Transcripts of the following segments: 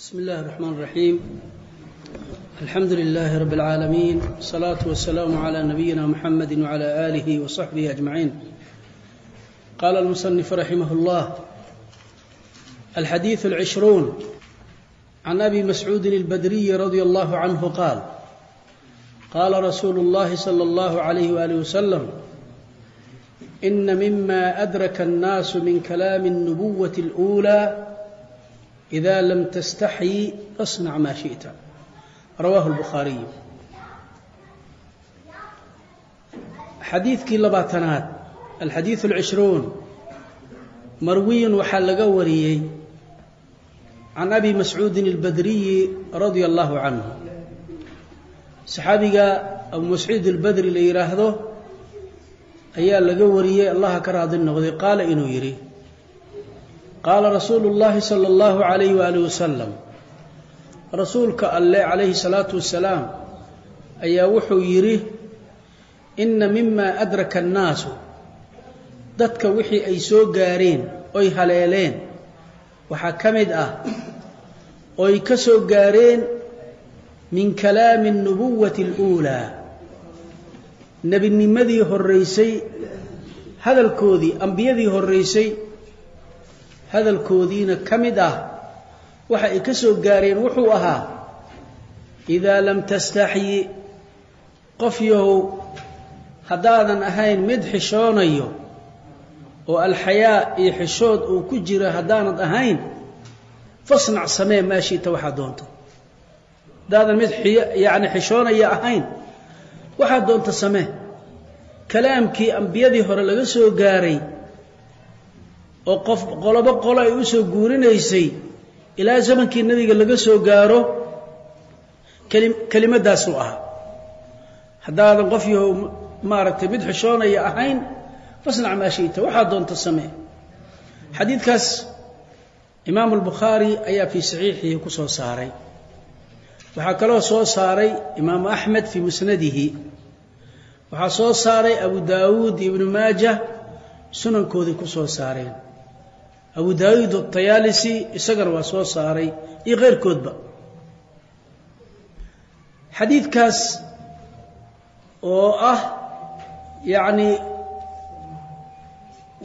بسم الله الرحمن الرحيم الحمد لله رب العالمين والصلاة والسلام على نبينا محمد وعلى آله وصحبه أجمعين قال المصنف رحمه الله الحديث العشرون عن أبي مسعود البدري رضي الله عنه قال قال رسول الله صلى الله عليه وآله وسلم إن مما أدرك الناس من كلام النبوة الأولى إذا لم تستحي فاصنع ما شئت رواه البخاري xadiidkii labaatanaad alxadiiث العishruun marwiyin waxaa laga wariyey can abi mascuudin الbadriyi radia allahu canhu saxaabiga abu mascuud اlbadri la yidhaahdo ayaa laga wariyey allaha ka raadi noqday qaala inuu yidhi qaala rasuulu اllahi salى اllahu عalayh waalih wasalam rasuulka alle calayhi salaatu wasalaam ayaa wuxuu yidhi inna mima adraka annaasu dadka wixii ay soo gaareen oy haleeleen waxaa ka mid ah oy ka soo gaareen min kalaami اnubuwati اluulaa nebinimadii horraysay hadalkoodii ambiyadii horraysay hadalkoodiina ka mid ah waxa ay ka soo gaareen wuxuu ahaa idaa lam tastaxyi qof yahow haddaadan ahayn mid xishoonayo oo alxayaa iyo xishood uu ku jiro haddaanad ahayn fasnac samee maa shiita waxaad doonto. Haddaadan mid yacni xishoonaya ahayn waxaad doonto samee. Kalaamkii ambiyadii hore laga soo gaaray oo qof qolobo qolo ay u soo guurinaysay ilaa zamankii nebiga laga soo gaaro kelimadaasuu ahaa. Haddaadan qof yahow maaragtay mid xishoonaya ahayn fasnac maa shiita waxaad doonto samee. Xadiidkaas imaamu albukhaari ayaa fii saxiixihi ku soo saaray. Waxaa kaloo soo saaray imaamu axmed fii musnadihi. Waxaa soo saaray abu daawuud ibnu maaja sunankoodii ku soo saareen abu daawuud atayaalisi isagana waa soo saaray iyo keyrkoodba xadiidkaas oo ah yacni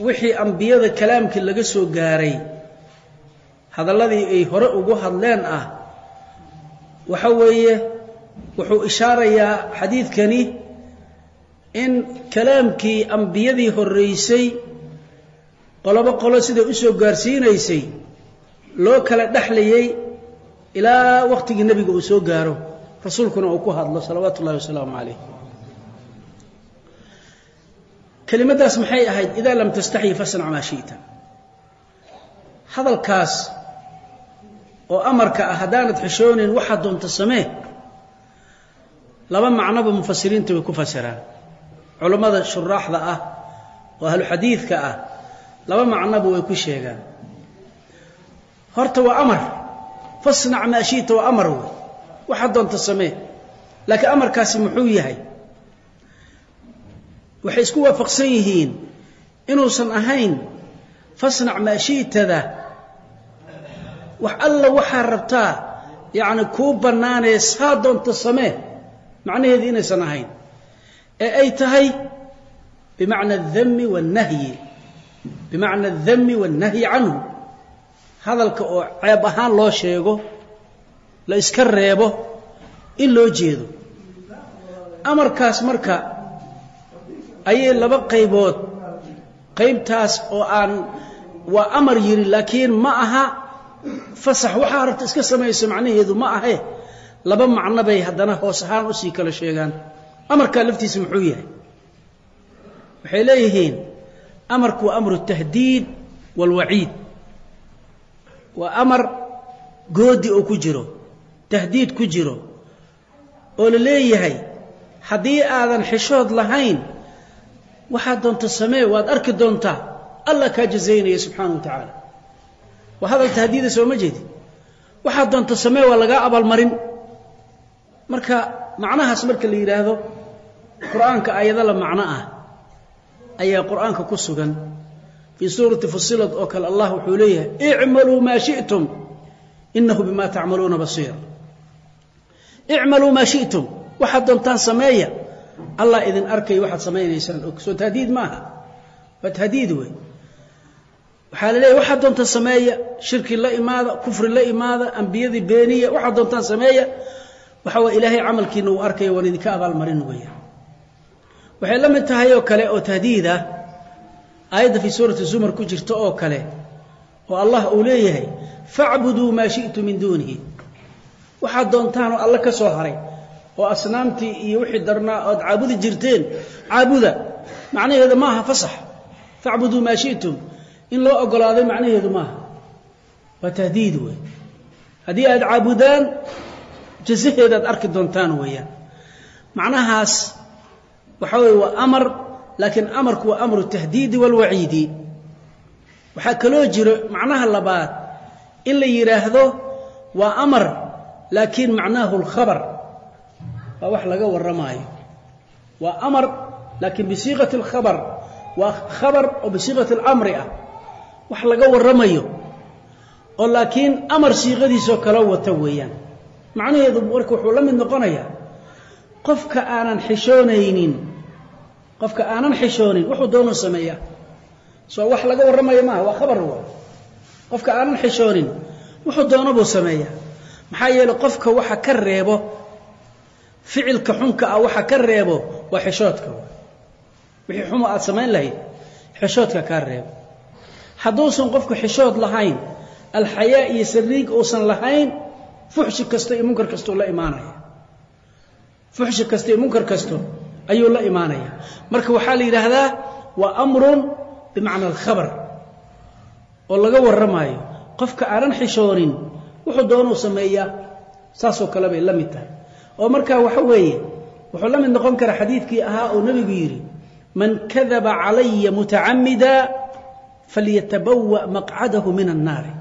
wixii ambiyada kalaamkii laga soo gaaray hadalladii ay hore ugu hadleen ah waxa weeye wuxuu ishaarayaa xadiidkani in kalaamkii ambiyadii horraysay qolobo qolo siday u soo gaarsiinaysay loo kala dhexlayay ilaa wakhtigii nebiga uu soo gaaro rasuulkuna uu ku hadlo salawaatu ullahi wasalaamu calayh. Kelimadaas maxay ahayd? Idaa lam tastaxyi fasnac maa shi'ta. Hadalkaas oo amarka ah haddaanad xishoonin waxaad doonto samee laba macnoba mufasiriinta way ku fasiraan culammada shuraaxda ah oo ahluxadiidka ah laba macnoba way ku sheegaan. Horta waa amar. Fasnac maa waa amar wey. Waxaad doonto samee. Laakiin amarkaasi muxuu yahay? Waxay isku waafaqsan yihiin inuusan ahayn fasnac maa shi'tada wax alla waxaa rabtaa yacni kuu bannaanee saa doonto samee. Macnaheedu inaysan ahayn. Ee ay tahay bimacna adami waannahyi bimacna aldami waannahyi canhu. Hadalka oo ceeb ahaan loo sheego la iska reebo in loo jeedo. Amarkaas marka ayay laba qaybood. Qaybtaas oo aan waa amar yidhi laakiin ma aha fasax. Waxaa rabta iska samayso macnaheedu ma ahe. Laba macno bay haddana hoos ahaan u sii kala sheegaan. Amarkaa laftiisa muxuu yahay? Waxay leeyihiin amarku waa amru tahdiid waalwaciid waa amar goodi oo ku jiro tahdiid ku jiro oo la leeyahay haddii aadan xishood lahayn waxaad doonto samee waad arki doontaa allah kaa jazaynaya subxaana wa tacaala waa hadal tahdiida soo ma jeedi waxaad doonto samee waa lagaa abaalmarin marka macnahaas marka la yidhaahdo qur'aanka aayado la macno ah ayaa qur'aanka ku sugan. Fii suurati fusilad oo kale allah wuxuu leeyahay icmaluu maa shi'tum inahu bima tacmaluuna basiir. Icmaluu maa shi'tum waxaad doontaan sameeya. Allah idin arkay waxaad samaynaysaan og. Soo tahdiid maaha? Waa tahdiid wey waxaa la leeyahy waxaad doontaan sameeya shirki la imaada kufri la imaada ambiyadii beeniya waxaad doontaan sameeya. Waxa way ilaahay camalkiina uu arkaya waan idinka abaalmarin weya waxay la mid tahay oo kale oo tahdiid ah aayadda fii suurati zumar ku jirta oo kale oo allah uu leeyahay facbuduu maa shi'tu min duunihi. Waxaad doontaanoo alle ka soo haray oo asnaamtii iyo wixii darnaa ood caabudi jirteen caabuda macnaheedu maaha fasax. Facbuduu maa shi'tum. In loo ogolaaday macnaheedu maaha. Waa tahdiid wey haddii aad caabudaan jazaheedaad arki doontaan weeyaan. Macnahaas waxaa weye waa amar laakiin amarku waa amru tahdiidi waalwaciidi waxaa kaloo jiro macnaha labaad. In la yidhaahdo waa amar laakiin macnaahu lkhabar waa wax laga warramaayo waa amar laakiin bisiiqati alkhabar waa khabar oo bisiiqati alamri ah. Wax laga warramayo. Oo laakiin amar siiqadiisoo kala wata weeyaan. Macnaheedu marka wuxuu la mid noqonayaa qofka aanan xishoonaynin qofka aanan xishoonin wuxuu doonuu sameeyaa soo wax laga warramayo maaha waa khabar wa qofka aanan xishoonin wuxuu doono buu sameeyaa maxaa yeeley qofka waxa ka reebo ficilka xunka ah waxa ka reebo waa xishoodka. Wixii xumo aad samayn lahayd xishoodka kaa reebo. Hadduusan qofku xishood lahayn alxayaa iyo sariig uusan lahayn fuxshi kasto iyo munkar kastou la imaanaya fuxshi kasta iyo munkar kasto ayuu la imaanaya. Marka waxaa la yidhaahdaa waa amrun bimacna alkhabar oo laga warramaayo. Qofka aanan xishoonin wuxuu doonuu sameeyaa saasoo kale bay la mid tahay. Oo markaa waxa weeye wuxuu la mid noqon karaa xadiidkii ahaa oo nebigu yidhi man kadaba calaya mutacamida falyatabawa maqcadahu min annaari.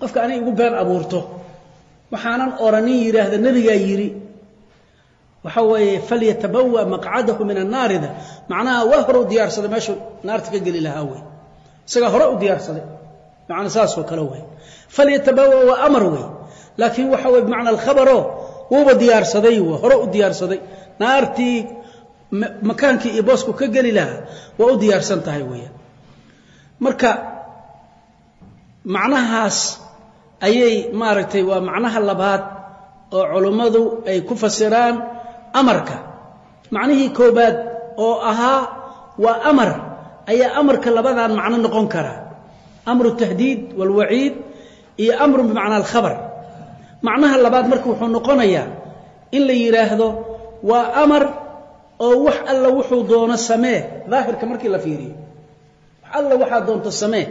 Qofka anay igu been abuurto waxaanan oranin yidhaahda nebigaa yidhi waxa weeye falyatabawa maqcadahu min annaarida macnaha waa hore u diyaarsaday meeshuu naarta ka geli lahaa wey isagaa hore u diyaarsaday macna saasoo kale wey falyatabawa waa amar wey laakiin waxa weye bimacna alkhabaro wuuba diyaarsaday hore u diyaarsaday naartii makaankii iyo boosku ka geli lahaa waa u diyaarsan tahay weeyaan marka macnahaas ayay maaragtay waa macnaha labaad oo culummadu ay ku fasiraan amarka. Macnihii koobaad oo ahaa waa amar ayaa amarka labadan macno noqon karaa amru tahdiid waalwaciid iyo amrun bimacnaa alkhabar. Macnaha labaad marka wuxuu noqonayaa in la yidhaahdo waa amar oo wax alla wuxuu doono samee. Daahirka markii la fiiriyo wax alla waxaa doonto samee.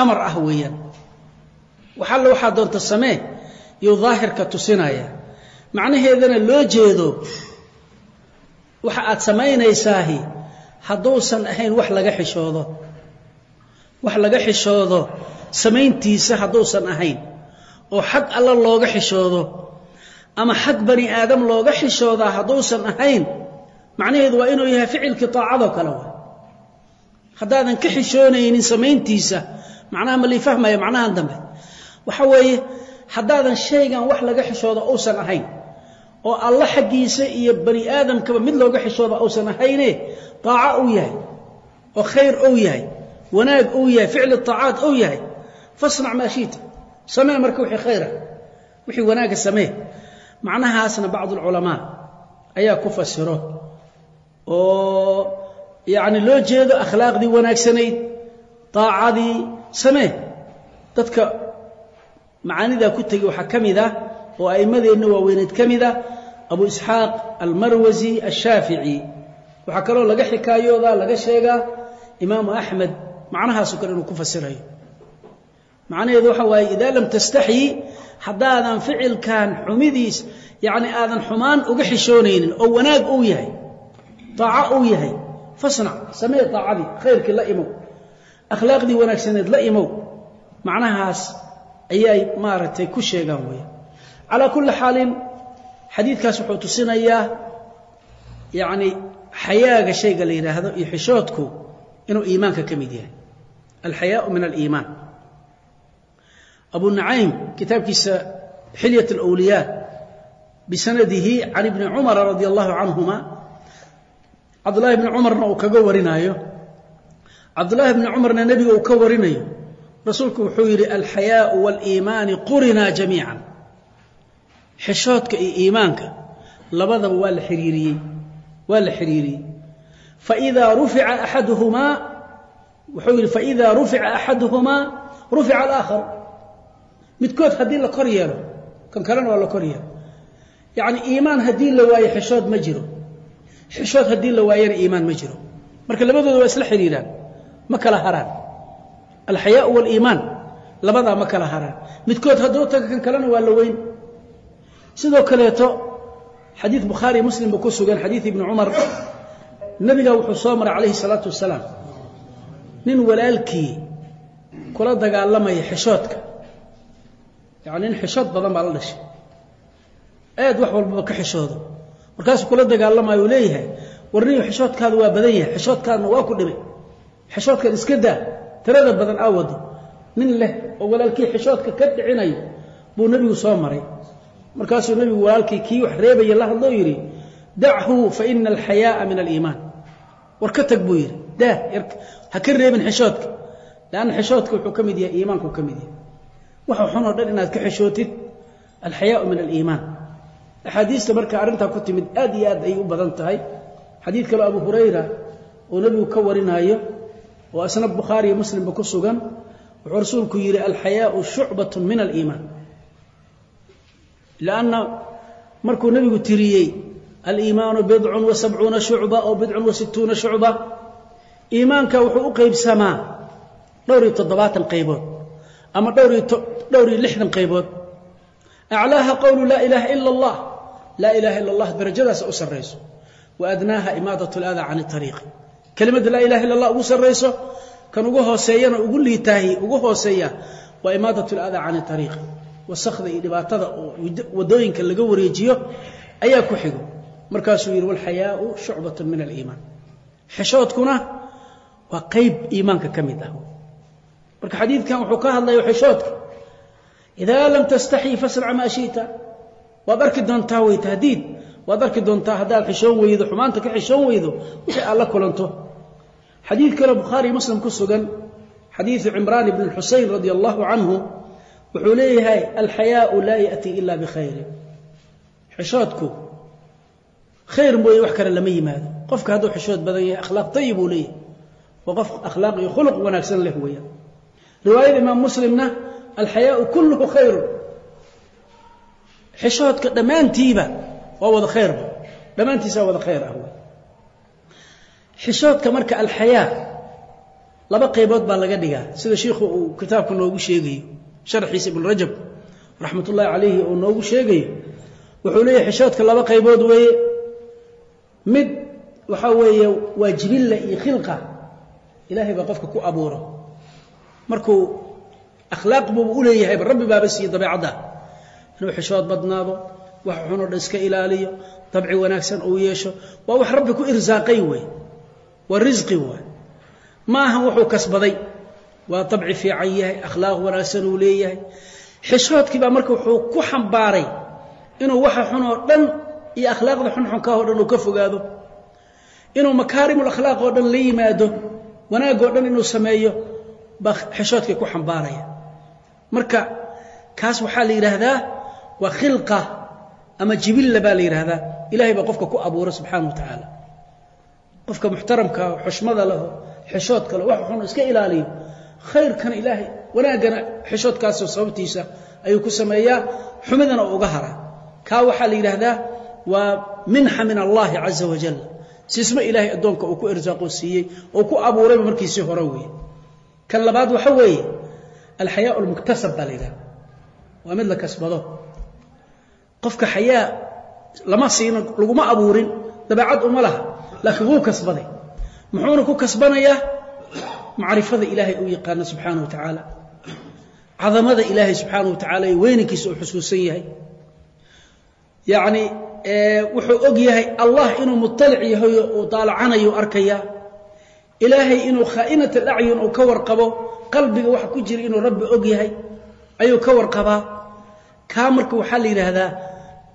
Amar ah weeyaan. Wax alla waxaa doonto samee yuu daahirka tusinaya. Macnaheedana loo jeedo waxa aad samaynaysaahi. Hadduusan ahayn wax laga xishoodo. Wax laga xishoodo. Samayntiisa hadduusan ahayn. Oo xag alla looga xishoodo. Ama xag bani aadam looga xishoodaa hadduusan ahayn. Macnaheedu waa inuu yahay ficilkii taacadoo kale wa haddaadan ka xishoonaynin samayntiisa macnaha ma fahmaya macnahan dambe. Waxa weeye haddaadan shaygan wax laga xishoodo uusan ahayn oo alla xaggiisa iyo bani aadamkaba mid looga xishooda uusan ahayne taaco uu yahay oo khayr ou yahay wanaag uu yahay ficli taacaat ou yahay fasnac maa shiita samee marka wixii khayra wixii wanaaga samee. Macnahaasna bacdu alculamaa ayaa ku fasiro oo yacni loo jeedo akhlaaqdii wanaagsanayd taacadii samee. Dadka macaanidaa ku tegey waxaa ka mid ah oo a'immadeenna waaweyneed ka mid ah abu isxaaq almarwasi ashaafici waxaa kaloo laga xikaayoodaa laga sheegaa imaamu axmed macnahaasoo kale inuu ku fasirayo. Macnaheedu waxa waaye idaa lam tastaxyi haddaadan ficilkan xumidiis yacni aadan xumaan uga xishoonaynin oo wanaag uu yahay taaco uu yahay fasnac samee taacadii khayrkii la imow akhlaaqdii wanaagsaneed la imow macnahaas ayay maaragtay ku sheegaan weya calaa kulli xaalin xadiidkaas wuxuu tusinayaa yacni xayaaga shayga la yidhaahdo iyo xishoodku inuu iimaanka ka mid yahay. Alxayaau min aliimaan. Abu nacaym kitaabkiisa xilyat alawliyaa bisanadihi can ibni cumara radi allahu canhuma cabdullahi bni cumarna uu kaga warinaayo. Cabdullaahi bni cumarna nebiga uu ka warinayo. Rasuulku wuxuu yidhi alxayaau waaliimaani qurinaa jamiican xishoodka iyo iimaanka labadaba waa la xiriiriyey waa la xiriiriyey. Faidaa rufica axaduhumaa wuxuu yidhi faidaa rufica axaduhumaa rufica alaakhar. Midkood haddii la kor yeelo kan kalena waa la kor yeelo. Yacni iimaan haddii la waayo xishood ma jiro. Xishood haddii la waayana iimaan ma jiro. Marka labadooda waa isla xidhiiraan ma kala haraan. Alxayaau waaliimaan labadaa ma kala haraan. Midkood hadduu taga kan kalena waa la weyn sidoo kaleeto xadiid bukhaari muslim ba ku sugan xadiid ibni cumar nebiga wuxuu soo maray calayhi salaatu wasalaam. Nin walaalkii kula dagaalamaya xishoodka. Yacni nin xishood badan baa la dhashay. Aad wax walbaba ka xishoodo. Markaasuu kula dagaalamayo uu leeyahay warniyo xishoodkaadu waa badan yahay xishoodkaadna waa ku dhimay xishoodkan iska daa tirada badan aa wado nin leh oo walaalkii xishoodka ka dhicinayo buu nebigu soo maray markaasuu nebigu walaalkii kii wax reebaya la hadloo yidhi dachu fa ina alxayaaa min aliimaan. War ka tag buu yidhi daa ha ka reebin xishoodka. Lanna xishoodka wuxuu ka mid yahay iimaanku ka mid yahay. Waxa xunoo dhan inaad ka xishootid alxayaau min aliimaan. Axaadiista marka arrintaa ku timid aad iyo aad ayay u badan tahay. Xadiid kaleo abu hurayra oo nebigu ka warinaayo oo isna bukhaariyo muslimba ku sugan wuxuu rasuulku yidhi alxayaau shucbat min aliimaan lanna markuu nebigu tiriyey aliimaanu bidcun wa sabcuuna shucba oo bidcun wa situuna shucba iimaanka wuxuu u qaybsamaa dhowr iyo toddobaatan qaybood ama dhowr iyo lixdan qaybood aclaaha qowlu laa ilaaha ila allah laa ilaha ila allah darajadaasa u sarrayso wa adnaaha imaadat ladaa can ariiqi kelimadda laa ilaha illa allah ugu sarrayso kan ugu hooseeyana ugu liitaahi ugu hooseeya waa imaadat ladaa can ariiqi wasakda iyo dhibaatada oo waddooyinka laga wareejiyo ayaa ku xigo. Markaasuu yidhi walxayaau shucbat min aliimaan xishoodkuna waa qayb iimaanka ka mid ah. Marka xadiidkan wuxuu ka hadlaya xishoodka. Idaa lam tastaxii fasnac maa shita. Waad arki doontaa wey tahdiid waad arki doontaa haddaad xishoon weydo xumaanta ka xishoon weydo wixii aad la kulanto. Xadiid kale bukhaari muslim ku sugan xadiidu cimraan ibn xusein radi allahu canhu wuxuu leeyahay alxayaau laa yaأtii ila bikhayrin xishoodku khayr mooye wax kale lama yimaado. Qofka hadduu xishood badan yahay akhlaaq tayib uu leeyahay. Waa qof akhlaaq iyo khuluq wanaagsan leh weeyaan. Riwaayada imaam muslimna alxayaau kulluhu khayru. Xishoodka dhammaantiiba waa wada khayrba dhammaantiisa wada khayr ah wey xishoodka marka alxayaa laba qaybood baa laga dhigaa sida shiikhu uu kitaabka noogu sheegayo sharxiisa ibn rajab raxmat ullaahi calayhi uu noogu sheegayo wuxuu leeyahay xishoodka laba qaybood weeye. Mid waxaa weeye waa jibilla iyo khilqa. Ilaahay baa qofka ku abuuro markuu akhlaaq buuba u leeyahayba rabbi baaba siiye dabeecadda. Inuu xishood badnaado wax xunoo dhan iska ilaaliyo dabci wanaagsan uu yeesho waa wax rabbi ku irsaaqay wey waa risqi waay ma wuxuu kasbaday waa dabci fiican yahay akhlaaq wanaagsan uu leeyahay. Xishoodkii baa marka wuxuu ku xambaaray inuu waxa xun oo dhan iyo akhlaaqda xunxunka oo dhan uu ka fogaado. Inuu makaarimul akhlaaq oo dhan la yimaado wanaag oo dhan inuu sameeyo baa xishoodkii ku xambaaraya. Marka kaas waxaa la yidhaahdaa waa khilqa ama jibilla baa la yidhaahdaa. Ilahay baa qofka ku abuura subxaana wa tacaala qofka muxtaramka xushmada leho xishoodka le wax xun iska ilaaliyo khayrkana ilaahay wanaaggana xishoodkaasoo sababtiisa ayuu ku sameeyaa xumidana uga haraa. Kaa waxaa la yidhaahdaa waa minxa min allahi caza wajal siismo ilaahay addoonka uu ku irsaaqo siiyey oo ku abuurayba markiisii hore weeye. Kan labaad waxa weeye alxayaa almuktasab baa la yidhahda waa mid la kasbado. Qofka xayaa lama siino laguma abuurin dabeecad uma laha laakiin wuu kasbaday. Muxuuna ku kasbanayaa macrifada ilaahay uu yaqaano subxaana wa tacaala. Cadamada ilaahay subxaana wa tacaala iyo weynankiisa uu xusuusan yahay. Yacni wuxuu og yahay allah inuu muطalic yahayo uu daalacanayo arkaya. Ilaahay inuu khaa'inat alacyun uu ka warqabo qalbiga waxa ku jira inuu rabbi og yahay ayuu ka warqabaa. Kaa marka waxaa la yidhaahdaa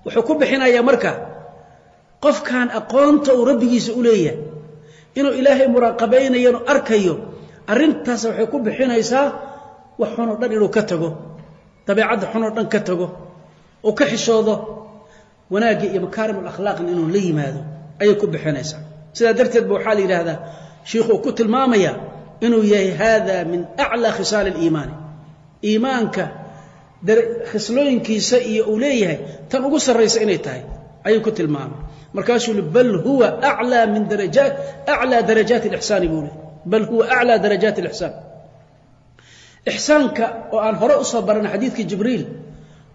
wuxuu ku bixinayaa marka qofkan aqoonta uu rabbigiisa u leeyahay inuu ilaahay muraaqabaynayo inuu arkayo arrintaas waxay ku bixinaysaa wax xunoo dhan inuu ka tago dabeecadda xunoo dhan ka tago uu ka xishoodo wanaagga iyo makaarim alakhlaaqna inuu la yimaado ayay ku bixinaysaa. Sidaa darteed ba waxaa la yidhaahdaa shiikhu uu ku tilmaamaya inuu yahay hada min aclaa khisaali aliimaani. Iimaanka khislooyinkiisa iyo uu leeyahay tan ugu sarraysa inay tahay ayuu ku tilmaamay. Markaasuu bal huwa aclaa min darajaat aclaa darajaati alixsaani buu leey bal huwa aclaa darajaati alixsaan ixsaanka oo aan hore u soo baranay xadiidkii jibriil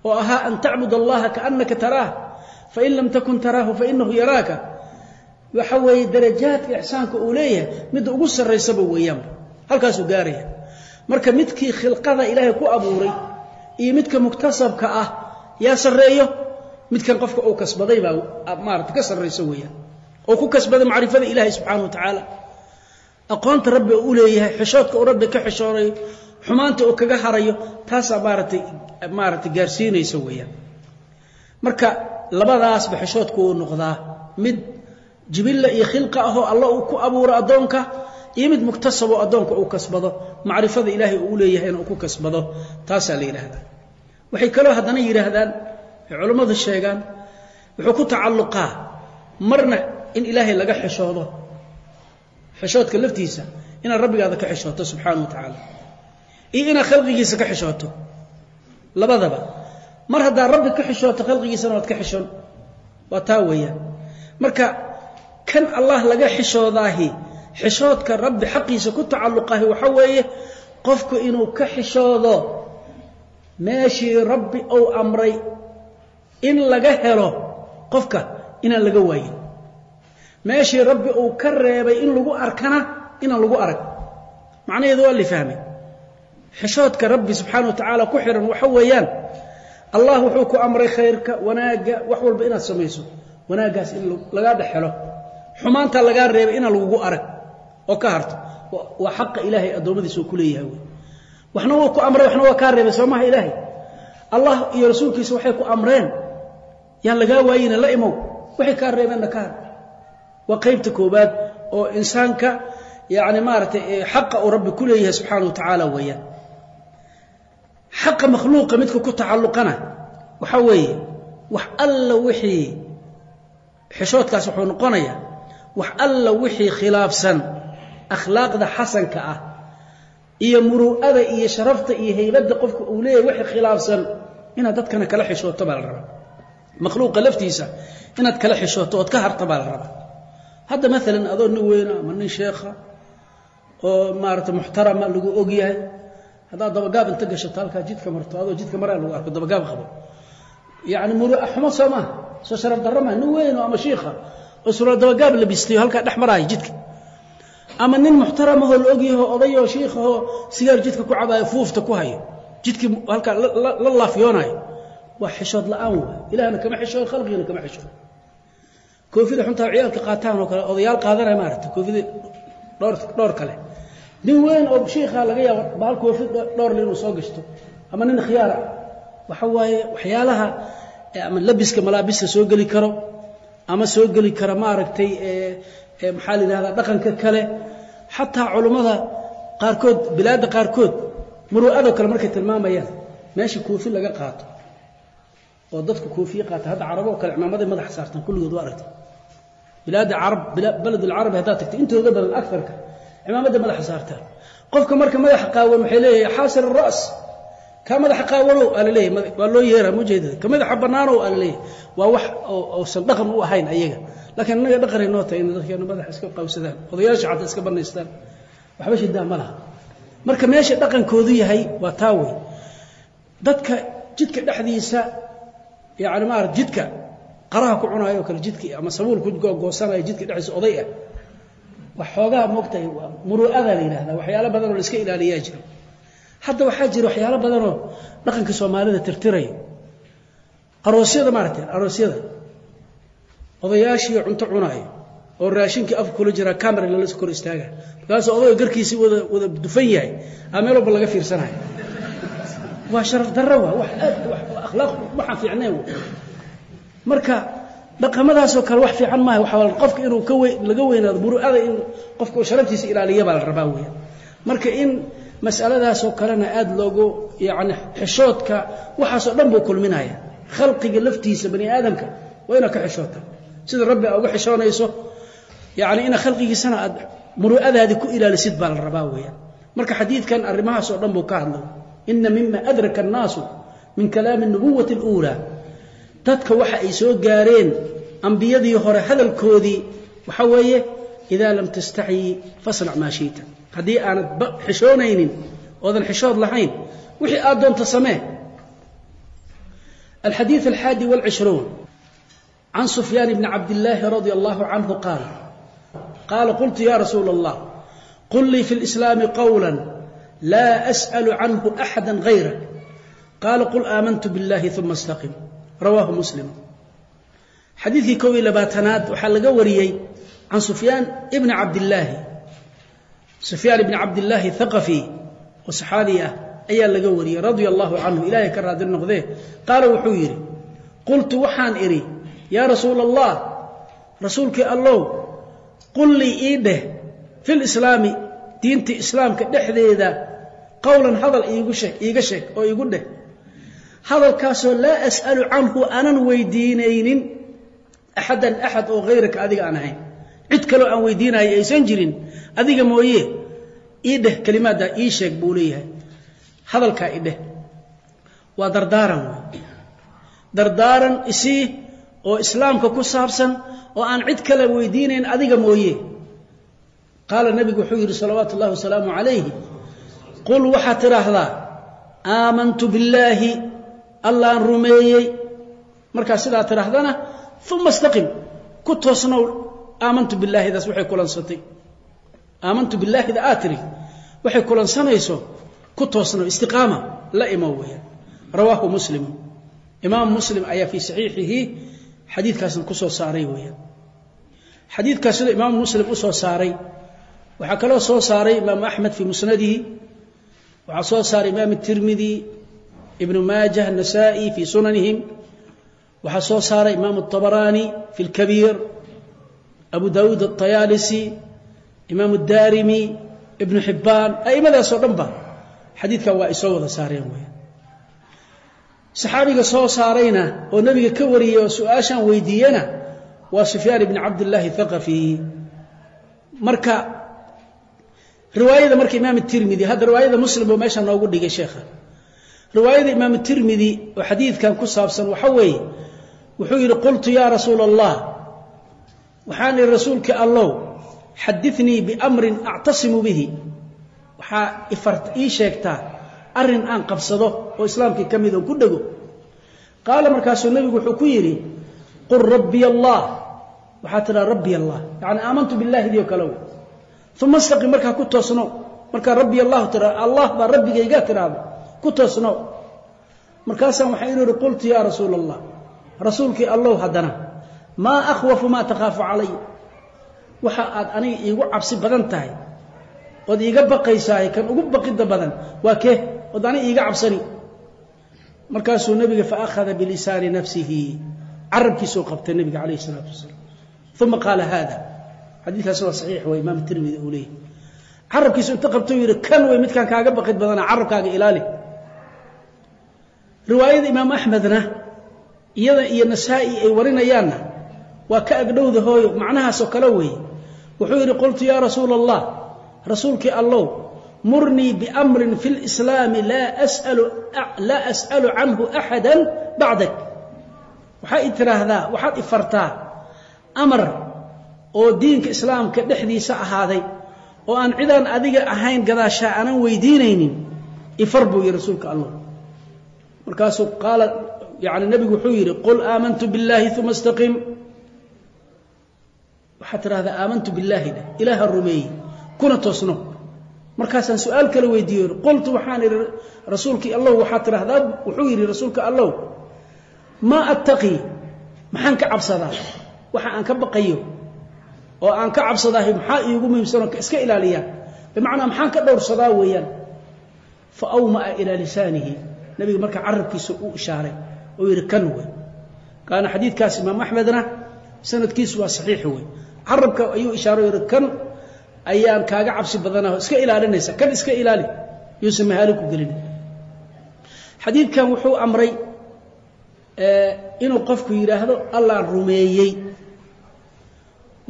oo ahaa an tacbud allaha kaannaka taraah fain lam takun taraahu fainahu yaraaka waxa weeye darajaadka ixsaanka uu leeyahay midda ugu sarraysaba weeyaanba halkaasuu gaaraya. Marka midkii khilqada ilaahay ku abuuray iyo midka muktasabka ah yaa sarreeyo midkan qofka uu kasbaday baa maarata ka sarrayso weeyaan oo ku kasbaday macrifada ilaahay subxaana wa tacaala aqoonta rabbi uu leeyahay xishoodka uu rabbi ka xishoonayo xumaanta uu kaga harayo taasaa maaratay maaragtay gaarsiinaysa weeyaan. Marka labadaasba xishoodku uu noqdaa mid jibilla iyo khilqa ahoo alla uu ku abuuro addoonka iyo mid muktasaboo addoonka uu kasbado macrifada ilaahay uu leeyahayna uu ku kasbado taasaa la yidhaahdaa. Waxay kaloo haddana yidhaahdaan culammadu sheegaan wuxuu ku tacalluqaa marna in ilaahay laga xishoodo xishoodka laftiisa inaad rabbigaada ka xishooto subxaana wa tacaala. Iyo inaad khalqigiisa ka xishooto labadaba mar haddaad rabbi ka xishooto khalqigiisana waad ka xishoon waa taa weeyaan. Marka kan allah laga xishoodaahi xishoodka rabbi xaqiisa ku tacalluqahi waxa weeye qofku inuu ka xishoodo meeshii rabbi uu amray in laga helo qofka inaan laga waayin meeshii rabbi uu ka reebay in lagu arkana inaan lagu arag. Macnaheedu waa li fahmay. Xishoodka rabbi subxaana wa tacaala ku xihan waxa weeyaan allah wuxuu ku amray khayrka wanaagga wax walba inaad samayso. Wanaaggaas in lagaa dhex helo. Xumaanta lagaa reebay inaan lagugu arag. Oo ka harto. Waa xaqa ilaahay addoommadiisa ku leeyahay wey waxna wuu ku amray waxna waa kaa reebay. Soo maha ilaahay. Allah iyo rasuulkiisa waxay ku amreen. Yaan lagaa waayina la imow. Waxay kaa reebeenna ka har waa qaybta koobaad oo insaanka yani maaragtay xaqa uu rabbi ku leeyahay subxaana wa tacaala weeyaan xaqa makhluuqa midka ku tacalluqana waxaa weeye wax alla wixii xishoodkaas wuxuu noqonayaa wax alla wixii khilaafsan akhlaaqda xasanka ah iyo muru'ada iyo sharafta iyo haybadda qofka uu leeyahay wixii khilaafsan inaad dadkana kala xishooto baa la rabaa. Makhluuqa laftiisa inaad kala xishooto ood ka harta baa la rabaa hadda maalan adoo nin weyna ama nin sheekha oo maarata muxtarama lagu og yahay haddaad dabagaab inta gashato halkaa jidka marto adoo jidka maraa lagu arko dabagaab qabo. Yani xumo soo maaha soo sharaf darro maaha nin weyn ama shiikha oo sura dabagaab labistayo halkaa dhex maraayo jidka. Ama nin muxtaramahoo la ogyaho odayoo shiikhahoo sigaar jidka ku cabaayo fuufta ku hayo jidkii halkaa la laafyoonayo. Waa xishood la'aan waay. Ilahna kama xishood khalqigana kama xishood koofida xuntaa ciyaalka qaataan oo kale odayaal qaadanaya maaragta koofida dhowr dhowr kale. Nin weyn oo shiikha laga yaabo bahal koofid dhowrle inuu soo gashto ama nin khiyaara waxa waaye waxyaalaha ama labiska malaabista soo geli karo ama soo geli kara maaragtay maxaa la yidhahdaa dhaqanka kale. Xataa culummada qaarkood bilaadda qaarkood muruu'adoo kale markay tilmaamayaan meesha koofi laga qaato. Oo dadka koofiye qaata hadda carabo oo kale cimaamaday madaxa saartaan kulligood waa aragtay bilaadda carab baled alcarabi haddaad tagtay intooda badan agarka cimaamaday madaxa saartaan. Qofka marka madaxa qaawan waxay leeyahay xaasir aras ka madaxa qaawanow aa laleeyahy waa loo yeeraa mujeedada ka madaxa bannaanow aa la leeyahay waa wax uusan dhaqan u ahayn ayaga. Laakiin innaga dhaqanay noo tahay in dadkeenu madaxa iska qawsadaan odayaasha xataa iska bannaystaan. Waxba shidaa ma laha. Marka meesha dhaqankoodu yahay waa taa wey dadka jidka dhexdiisa yani maarata jidka qaraha ku cunaayo o kale jidka ama sabuul ku goosanayo jidka dhexdiisa oday ah. Wax xoogaha moogtahay muruu'ada la yidhahda waxyaalo badanoo la ilaaliyaa jiro hadda waxaa jira waxyaalo badanoo dhaqanka soomaalida tirtirayo. Aroosyada maaragtay aroosyada. Odayaashii cunto cunaayo oo raashinkii afka kula jiraa camera lala kor istaaga. Markaasuu odayga garkiisii wada wada dufan yahay aa meel laga fiirsanayo. Waa sharaf darro waa wax aad akhlaaq waxaan fiicnayn marka dhaqamadaasoo kale wax fiican maaha waxaa qofka inuu ka wey laga weynaado muru'ada in qofka sharaftiisa ilaaliya baa la rabaa weeyaan marka in mas'aladaasoo kalena aada loogu yacni xishoodka waxaasoo dhan buu kulminaya. Khalqiga laftiisa bani aadamka waa inaad ka xishoota sida rabbi aa uga xishoonayso yacni ina khalqigiisana aad muru'adaadi ku ilaalisid baa la rabaa weeyaan marka xadiidkan arrimahaas oo dhan buu ka hadlay. Ina mima adraka annaasu min kalaami nubuwati اluulaa dadka waxa ay soo gaareen ambiyadii hore hadalkoodii waxa weeye idaa lam tastacyi fasnac maa shiita haddii aanad xishoonaynin oodan xishood lahayn wixii aad doonto samee. Alxadiid alxaadi walcishruun can sufyaan bni cabdillaahi radia allahu canhu qaal qaala qultu ya rasuula allah qul lii fi lislaami qowla laa as'alu canhu axada hayrak qaala qul aamantu biاllahi uma اstaqim rawaahu muslim. Xadiidkii kow iyo labaatanaad waxaa laga wariyey can sufyaan ibni cabdillaahi. Sufyaan ibni cabdillaahi thaqafi oo saxaabi ah ayaa laga wariyey radia allahu canhu. Ilaahay ka raadi noqdee. Qaala wuxuu yidhi qultu waxaan idhi yaa rasuula allah rasuulkii allow qul lii ii dheh fi lislaami diinta islaamka dhexdeeda qowlan hadal iigu sheeg iiga sheeg oo iigu dheh hadalkaasoo laa as'alu canhu aanan weydiinaynin axadan axad oo hayraka adiga aan ahayn. Cid kaloo aan weydiinayo aysan jirin adiga mooye ii dheh kelimaaddaa ii sheeg buu leeyahay. Hadalkaa i dheh waa dardaaran dardaaran isii oo islaamka ku saabsan oo aan cid kale weydiinayn adiga mooye. Qaala nebigu wuxuu yidhi salawaatu ullahi wasalaamu calayhi qul waxaad tidhaahdaa aamantu billaahi allaan rumeeyey. Markaa sidaa tidhaahdana uma istaqim. Ku toosnow aamantu bilaahidaas waxay kulansatay. Aamantu billaahida aad tiri waxay kulansanayso. Ku toosnow istiqaama. La imo weeyaan. Rawaahu muslim. Imaam muslim ayaa fii saxiixihi xadiidkaasna ku soo saaray weeyaan. Xadiidkaas sida imaamu muslim u soo saaray. Waxaa kaloo soo saaray imaamu axmed fii musnadihi. Waxaa soo saaray imaam tirmidi ibnu maaja anasaa'i fii sunanihim. Waxaa soo saaray imaamu atabaraani fi lkabiir abu daawuud aطayaalisi imaamu daarimi ibnu xibbaan a'imadaasoo dhan ba xadiidkan waa ay soo wada saareen weyaan saxaabiga soo saarayna oo nebiga ka wariyey oo su'aashaan weydiiyena waa sufyaan ibni cabdillaahi thaqafi. Marka riwaayada marka imaam tirmidi hadda riwaayada muslim buu meesha noogu dhigay sheekha riwaayada imaam tirmidi oo xadiidkan ku saabsan waxa weeye wuxuu yidhi qultu yaa rasuula allah waxaan ihi rasuulkii allow xadinii biamrin actasimu bihi. Waxaa ii sheegtaa arrin aan qabsado oo islaamkii ka mid ku dhego qaala markaasuu nebigu wuxuu ku yidhi qul rabbiy allah. Waxaa tidhaha rabbiy allah. Yacni aamantu billaahidii oo kalew uma istaqim markaa ku toosno. Markaa rabbiy allahu tira allah baa rabbigaygaa tidhaahdo ku toosno markaasaan waxaa inu ihi qultu yaa rasuula allah rasuulkii allow haddana maa akhwafu maa takhaafu calay. Waxa aad aniga iigu cabsi badan tahay ood iiga baqaysahay kan ugu baqidda badan waa kee? Ood aniga iiga cabsani. Markaasuu nebiga faakhada bilisaani nafsihi carabkiisuu qabtay nebiga calayh isalaatu wasalaam. Uma qaala haada xadiikaas waa saxiix waa imaam tirmidi uu leeyahy carabkiisu inta qabta u yidhi kan wey midkaan kaaga baqid badana carabkaaga ilaali riwaayada imaam axmedna iyada iyo nasaa-i ay warinayaanna waa ka agdhowda hooyo macnahaasoo kale weeye. Wuxuu yidhi qultu yaa rasuula allah rasuulkii allow murnii biamrin fi lislaami laa as'alu canhu axada bacdak. Waxaa i tiraahdaa waxaad i fartaa amar oo diinka islaamka dhexdiisa ahaaday oo aan cidaan adiga ahayn gadaashaa aanan weydiinaynin ifar buu yihi rasuulka allah markaasuu qaala yani nebigu wuxuu yidhi qul aamantu billaahi uma istaqim. Waxaad tidhahdaa aamantu billaahi dheh ilaaha rumeeyey kuna toosno. Markaasaan su'aal kale weydiiyo qultu waxaan idhi rasuulkii allow waxaad tidhahdaa wuxuu yidhi rasuulka allow maa attaqii maxaan ka cabsadaa? Waxa aan ka baqayo oo aan ka cabsadaahay maxaa iigu muhiimsanoo iska ilaaliyaa? Bimacnaa maxaan ka dhowrsadaa weeyaan? Fa awma'a ilaa lisaanihi nebiga marka carabkiisa u ishaaray oo yidhi kan wey kaana xadiidkaas imaam axmedna sanadkiisu waa saxiix wey carabka ayuu ishaaro yidhi kan ayaan kaaga cabsi badanaho iska ilaalinaysa kan iska ilaali yuusan mahaali ku gelin. Xadiidkan wuxuu amray inuu qofku yidhaahdo allaan rumeeyey.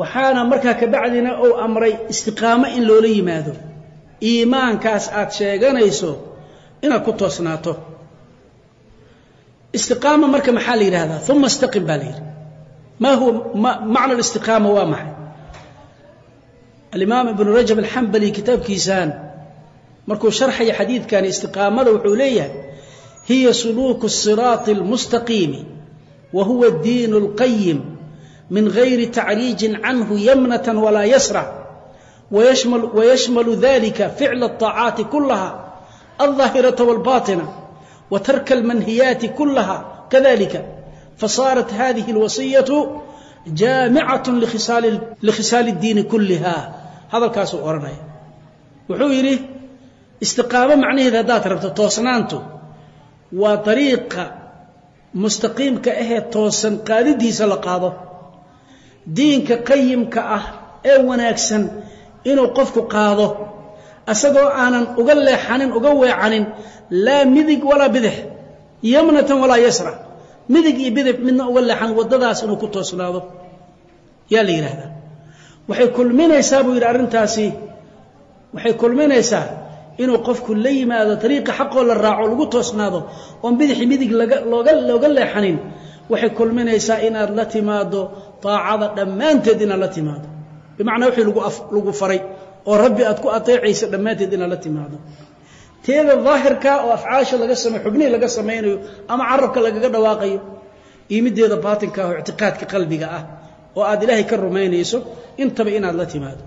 Waxaana markaa kabacdina uu amray istiqaamo in loola yimaado. Iimaankaas aad sheeganayso inaad ku toosnaato istiqaama marka maxaa la yidhahdaa uma istaqim baa la yidhi maa huwa macna alistiqaama waa maxay alimaam ibnu rajab alxambali kitaabkiisaan markuu sharxaya xadiidkani istiqaamada wuxuu leeyahay hiya suluuku الsiraaطi اlmustaqiimi wa huwa اdiin اlqayim min gayri tacriijin canhu yamnata walaa yasra wayashmalu dalika ficla الطaacaati kulaha alظaahiraةa wاlbaطina wa tarka اlmanhiyaati kulaha kadalika fasaarat hadihi اlwasiyaة jaamicaة likhisaali اdiini kuliha hadalkaasuu odhanaya wuxuu yidhi istiqaamo macnaheeda haddaad rabto toosnaantu waa dariiqa mustaqiimka ahee toosan qaadidiisa la qaado diinka qayimka ah ee wanaagsan inuu qofku qaado asagoo aanan uga leexanin uga weecanin laa midig walaa bidix yamnatan walaa yasra. Midig iyo bidix midna uga leexan waddadaas inuu ku toosnaado. Yaa la yidhaahdaa. Waxay kulminaysaa buu yidhi arrintaasi. Waxay kulminaysaa inuu qofku la yimaado dariiqa xaqoo la raaco lagu toosnaado oon bidixi midig looga looga leexanin. Waxay kulminaysaa inaad la timaado taacada dhammaanteed inaad la timaado bimacnaa wixii lagu faray oo rabbi aad ku ateecaysa dhammaanteed inaad la timaado. Teeda daahirka oo afcaasha laga samey xubnihii laga samaynayo ama carabka lagaga dhawaaqayo iyo middeeda baatinka ah oo ictiqaadka qalbiga ah oo aad ilaahay ka rumaynayso intaba inaad la timaado.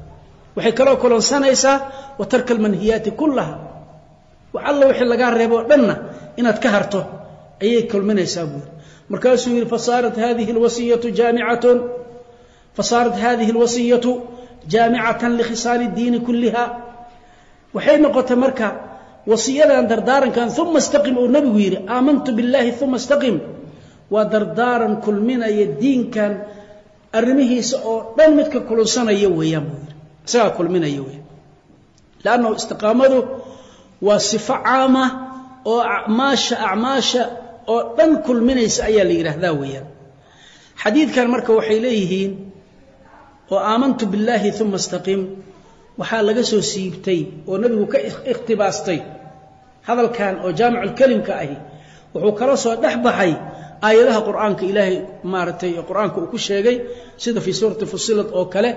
Waxay kaloo kolonsanaysaa wa tarka almanhiyaati kullaha. Wax wixii lagaa reebo o dhanna inaad ka harto ayay kulminaysaa buuri markaasuu yidhi fasaarat hadihi lwasiyatu jaamicatun fasaarat hadihi alwasiyatu jaamicatan likhisaali اdiini kulliha. Waxay noqotay marka wasiyadan dardaarankan uma istaqim uu nebigu yidhi aamantu biاllahi uma istaqim. Waa dardaaran kulminaya diinkan arrimihiisa oo dhan midka kulunsanaya weeyaan buu yidhi. Isagaa kulminaya weeyaan. Lannahu istiqaamadu waa sifo caama oo acmaasha acmaasha oo dhan kulminaysa ayaa la yidhaahdaa weeyaan. Xadiidkan marka waxay leeyihiin oo aamantu billaahi uma istaqim waxaa laga soo siibtay oo nebigu ka ikhtibaastay. Hadalkan oo jaamiculkelimka ahi wuxuu kala soo dhex baxay aayadaha qur'aanka ilaahay maaragtay qur'aanka uu ku sheegay sida fii suurati fusilad oo kale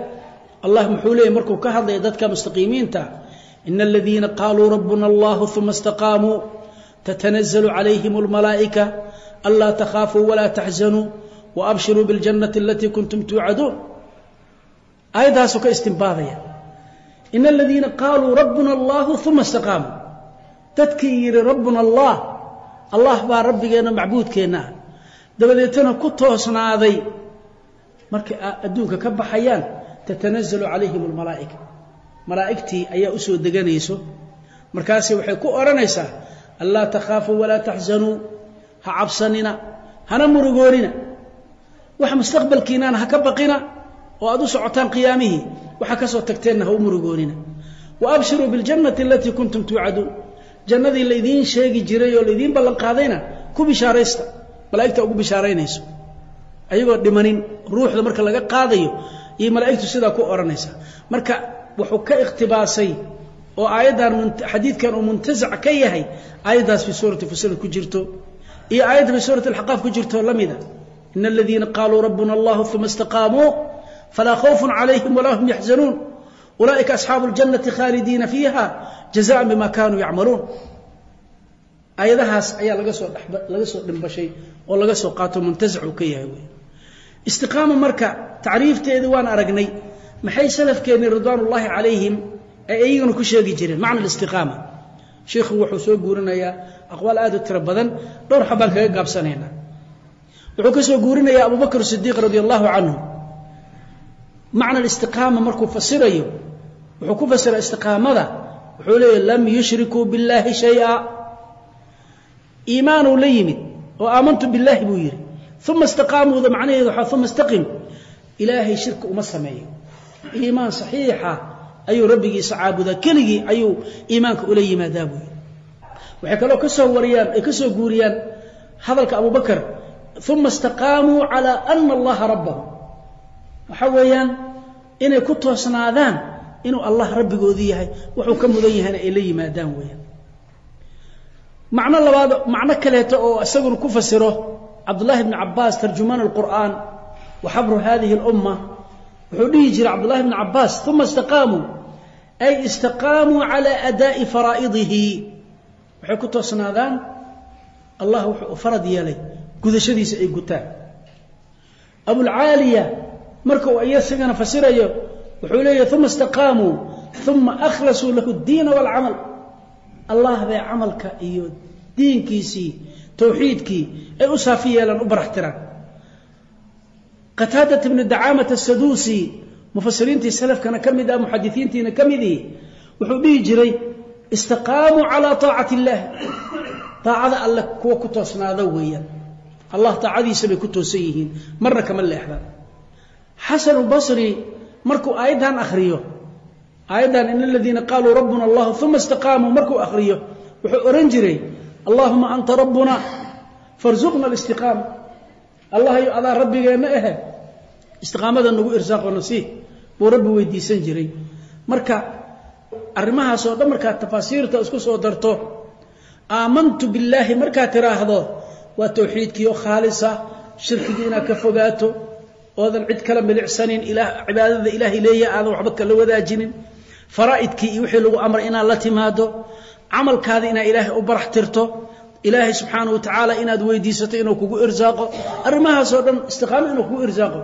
allah muxuu leeyay markuu ka hadlaya dadka mustaqiimiinta ina aladiina qaaluu rabbuna allahu uma istaqaamuu tatanazalu calayhim almalaa'ika anlaa takhaafuu walaa taxzanuu waabshiruu biاljannati alatii kuntum tuucaduun aayaddaasuu ka istimbaadaya. Ina aladiina qaaluu rabbuna allahu uma istaqaamuu dadkii yidhi rabbuna allah allah baa rabbigeenna macbuudkeenna. Dabadeetana ku toosnaaday. Markay adduunka ka baxayaan tatanazalu calayhim almalaa'ika malaa'igtii ayaa u soo deganayso. Markaasi waxay ku odhanaysaa anlaa takhaafuu walaa taxzanuu ha cabsanina hana murugoonina. Wax mustaqbalkiinaan ha ka baqina oo aad u socotaan qiyaamihii waxa ka soo tagteenna ha u murugoonina. Wa abshiruu biاljannati alatii kuntum tuucaduun jannadii laydiin sheegi jiray oo laydiin ballan qaadayna ku bishaaraysta. Malaa'igta ugu bishaaraynayso. Ayagoo dhimanin ruuxda marka laga qaadayo iyo malaa'igtu sidaa ku odhanaysaa marka wuxuu ka ikhtibaasay oo aayaddan xadiidkan uu muntasac ka yahay aayaddaas fii suurati fusilad ku jirto iyo aayadda fii suurati alxaqaaf ku jirto la mida ina aladiina qaaluu rabbuna allahu uma istaqaamuu falaa khawfun calayhim walaa hum yaxzanuun ulaa'ika asxaabu اljannati khaalidiina fiiha jazaan bima kaanuu yacmaluun aayadahaas ayaa laga soo laga soo dhimbashay oo laga soo qaato muntasac uu ka yahay wey istiqaama marka tacriifteedii waan aragnay maxay salafkeennii ridwaan ullaahi calayhim ay iyaguna ku sheegi jireen macna alistiqaama sheikhu wuxuu soo guurinayaa aqwaal aad u tiro badan dhowr xabaan kaga gaabsanaynaa wuxuu ka soo guurinayaa abubakr sidiiq radi allahu canhu macna alistiqaama markuu fasirayo wuxuu ku fasira istiqaamada wuxuu leeyahy lam yushrikuu biاllaahi shaya. Iimaanuu la yimid oo aamantu billaahi buu yidhi uma istaqaamuuda macnaheedu waxaa uma istaqim. Ilaahay shirka uma sameeyo. Iimaan saxiixa ayuu rabbigiisa caabudaa keligii ayuu iimaanka ula yimaadaa buu yidhi. Waxay kaloo ka soo wariyaan ay ka soo guuriyaan hadalka abubakar uma istaqaamuu calaa ana allaha rabbahum waxa weeyaan inay ku toosnaadaan inuu allah rabbigoodii yahay. Wuxuu ka mudan yahayna ay la yimaadaan weeyaan. Macno labaad macno kaleeto oo isaguna ku fasiro cabdullahi bni cabaas tarjumaan alqur'aan wa xabru hadihi اlumma wuxuu dhihi jiray cabdullahi bni cabaas uma istaqaamuu ay istaqaamuu cala adaa'i faraa'idihi waxay ku toosnaadaan. Allah wuxuu farad yeelay. Gudashadiisa ay gutaan. Abulcaaliya marka uu iyasagana fasirayo wuxuu leeyahy uma istaqaamuu uma akhlasuu lahu اdiina wاlcamal allah bay camalka iyo diinkiisii towxiidkii ay u saafi yeelaan u baraxtiraan qataadat bni dacaamat asaduusi mufasiriintii salafkana ka mid ah muxadisiintiina ka midii wuxuu dhihi jiray istaqaamuu calaa taacati illaah taacada alle kuwa ku toosnaada weeyaan. Allah taacadiisa bay ku toosan yihiin marna kama leexdaan xasan basri markuu aayaddan akhriyo aayaddan in aladiina qaaluu rabbuna allah uma istaqaamuu markuu akhriyo wuxuu ohan jiray allahuma anta rabbuna farzuqna alistiqaama allahayo adaa rabbigeenna ahe istiqaamada nagu irsaaqo nasiih buu rabbi weydiisan jiray. Marka arrimahaasoo dhan markaad tafaasiirta isku soo darto aamantu billaahi markaad tiraahdo waa towxiidkii oo khaalisa shirkigii inaad ka fogaato oodan cid kala milicsanin cibaadada ilaahay leeya aadan waxba kala wadaajinin. Faraa'idkii iyo wixii lagu amray inaad la timaado camalkaada inaad ilaahay u barax tirto ilaahay subxaana wa tacaala inaad weydiisato inuu kugu irsaaqo. Arrimahaasoo dhan istiqaamo inuu kugu irsaaqo.